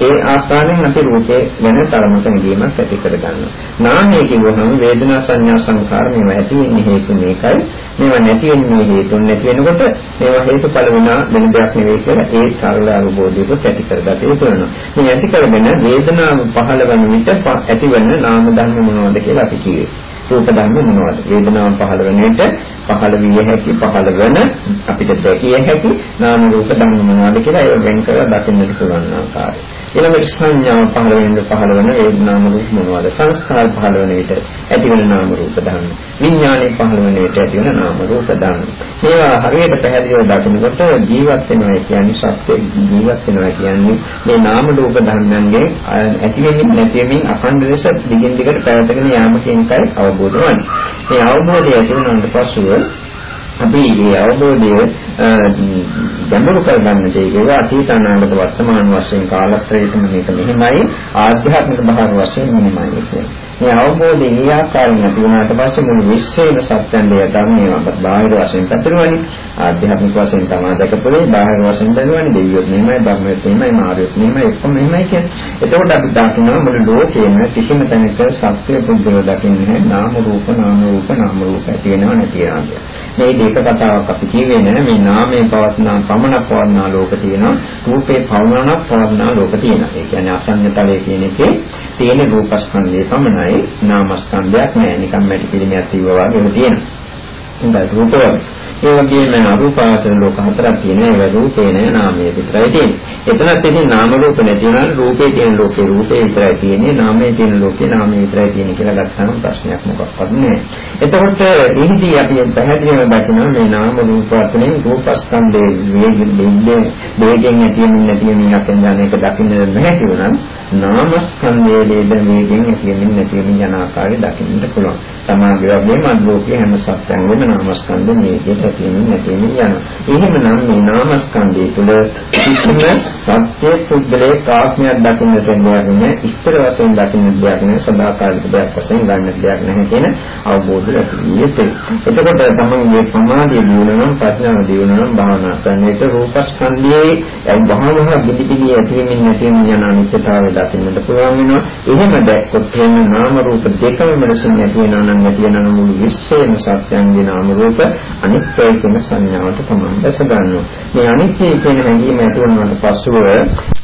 ඒ ආකාරයෙන් අපි රූපේ ගැන තරමක නිදීමක් ඇති කරගන්නවා. නාමය කියවහම වේදනා සංඥා සංකාර මේවා ඇති වෙන්නේ හේතු මේකයි. මේවා නැති වෙන්නේ හේතු නැති වෙනකොට මේවා හේතුඵල වුණා වෙන දෙයක් නෙවෙයි කියලා ඒ සරල අවබෝධයක ඇති කරගත යුතු වෙනවා. මේ ඇති කරගෙන වේදනාව පහළ වෙන විට ඇතිවන නාම ධර්ම මොනවද කියලා අපි කියවේ. රූප ධර්ම මොනවද? වේදනාව පහළ වෙන විට පහළ විය හැකි පහළ වෙන අපිට දැකිය හැකි නාම රූප ධර්ම මොනවද කියලා ඒක වෙන් කරලා දකින්නට පුළුවන් ආකාරය. ඊළඟට සංඥාව පහළ වෙන පහළ වෙන වේදනාම රූප මොනවද? සංස්කාර පහළ වෙන විට ඇතිවන නාම රූප ධර්ම. විඥානය පහළ වෙන විට ඇතිවන නාම රූප ධර්ම. මේවා හරියට පැහැදිලිව දකිනකොට ජීවත් වෙනවා කියන්නේ සත්‍ය ජීවත් වෙනවා කියන්නේ මේ නාම රූප ධර්මයන්ගේ ඇතිවෙමින් නැතිවෙමින් අඛණ්ඩ ලෙස දිගින් දිගට පැවතගෙන යාම කියන එකයි අවබෝධ වන්නේ. මේ අවබෝධය ඇති වුණාට පසුව අපි මේ අවබෝධය ගැඹුරු කරගන්න දෙයක අතීත අනාගත වර්තමාන වශයෙන් කාලත්‍රයේම මේක මෙහිමයි ආධ්‍යාත්මික භාව වශයෙන් මෙහිමයි කියන්නේ. මේ අවබෝධය මේ ආකාරයෙන් ඇති වුණාට පස්සේ මුළු විශ්වයේම සත්‍යයන් දෙය ධර්මයකට බාහිර වශයෙන් පැතිරුණි ආධ්‍යාත්මික වශයෙන් තමයි දැකපොලේ බාහිර වශයෙන් බැලුවනි දෙවියොත් මෙහෙමයි ධර්මයොත් මෙහෙමයි මාර්යොත් මෙහෙමයි ඔක්කොම මෙහෙමයි කියන්නේ. එතකොට අපි දකිනවා මුළු ලෝකයේම කිසිම තැනක සත්‍ය පුද්ගල දකින්නේ නාම රූප නාම රූප නාම රූප ඇති වෙනව නැති වෙනවා. මේ දෙක කතාවක් අපි කියවේ නෑ මේ නාමයේ පවස්නා පමණක් පවස්නා ලෝක තියෙනවා රූපේ පවමනක් පවස්නා ලෝක තියෙනවා. ඒ කියන්නේ අසඤ්ඤතලයේ කියන එකේ තියෙන රූපස්කන්ධය පමණයි නාමස්කන්ධයක් නෑ නිකම් මැටි පිළිමයක් තියුවා වගේම තියෙනවා. හොඳයි රූපය ඒ වගේම අරූපාවචර ලෝක හතරක් තියෙනවා. ඒ රූපේ නෑ නාමයේ විතරයි තියෙන්නේ. එතනත් ඉතින් නාම රූප නැති වෙනවා රූපේ තියෙන ලෝකේ රූපේ විතරයි තියෙන්නේ. නාමයේ තියෙන ලෝකේ නාමයේ විතරයි තියෙන්නේ කියලා ගත්තාම ප්‍රශ්නයක් මොකක්වත් නෑ. එතකොට එහිදී අපි පැහැදිලිව දකිනවා මේ නාම රූප අතරින් රූපස්කන්ධයේ වේගයෙන් වේගයෙන් ඇතිවෙමින් නැතිවෙමින් අපෙන් යන එක දකින්න නැහැ වුණත් නාමස්කන්ධයේ වේගයෙන් ඇතිවෙමින් නැතිවෙමින් යන ආකාරය දකින්නට පුළුවන්. සමාගය වගේම අද්භෝගයේ හැම සත්‍යංගෙම නාමස්කන්ධ මේකේ ඇතිවෙමින් නැතිවෙමින් යනවා. එහෙමනම් මේ නාමස්කන්ධය තුළ කිසිම සත්‍ය පුද්ගලයේ කාත්මයක් දකින්න දෙයක් නෑ. ඉස්තර වශයෙන් දකින්න දෙයක් නෑ. සදාකාලික දෙයක් වශයෙන් ගන්න දෙයක් නැහැ කියන අවබෝධය ඇති වෙන්නේ. එතකොට තමන්ගේ සමාධිය දියුණුවනම් ප්‍රඥාව දියුණුවනම් භාවනා කරන එක රූපස්කන්ධයේ භාවනා පිළිපිලි ඇතිවෙමින් නැතිවෙමින් යන අනිත්‍යතාවය දකින්නට පුළුවන් වෙනවා. එහෙම දැක්කොත් එහෙම නාම රූප දෙකම මෙලෙසින් නැති වෙනවා නම් නැති වෙනවා නම් මුළු විශ්වයේම සත්‍යයන්ගේ නාම රූප අනිත්‍යයි කියන සංඥාවට තමයි දැස ගන්නවා. මේ අනිත්‍ය කියන හැඟීම ඇති වුණාට පස්සෙ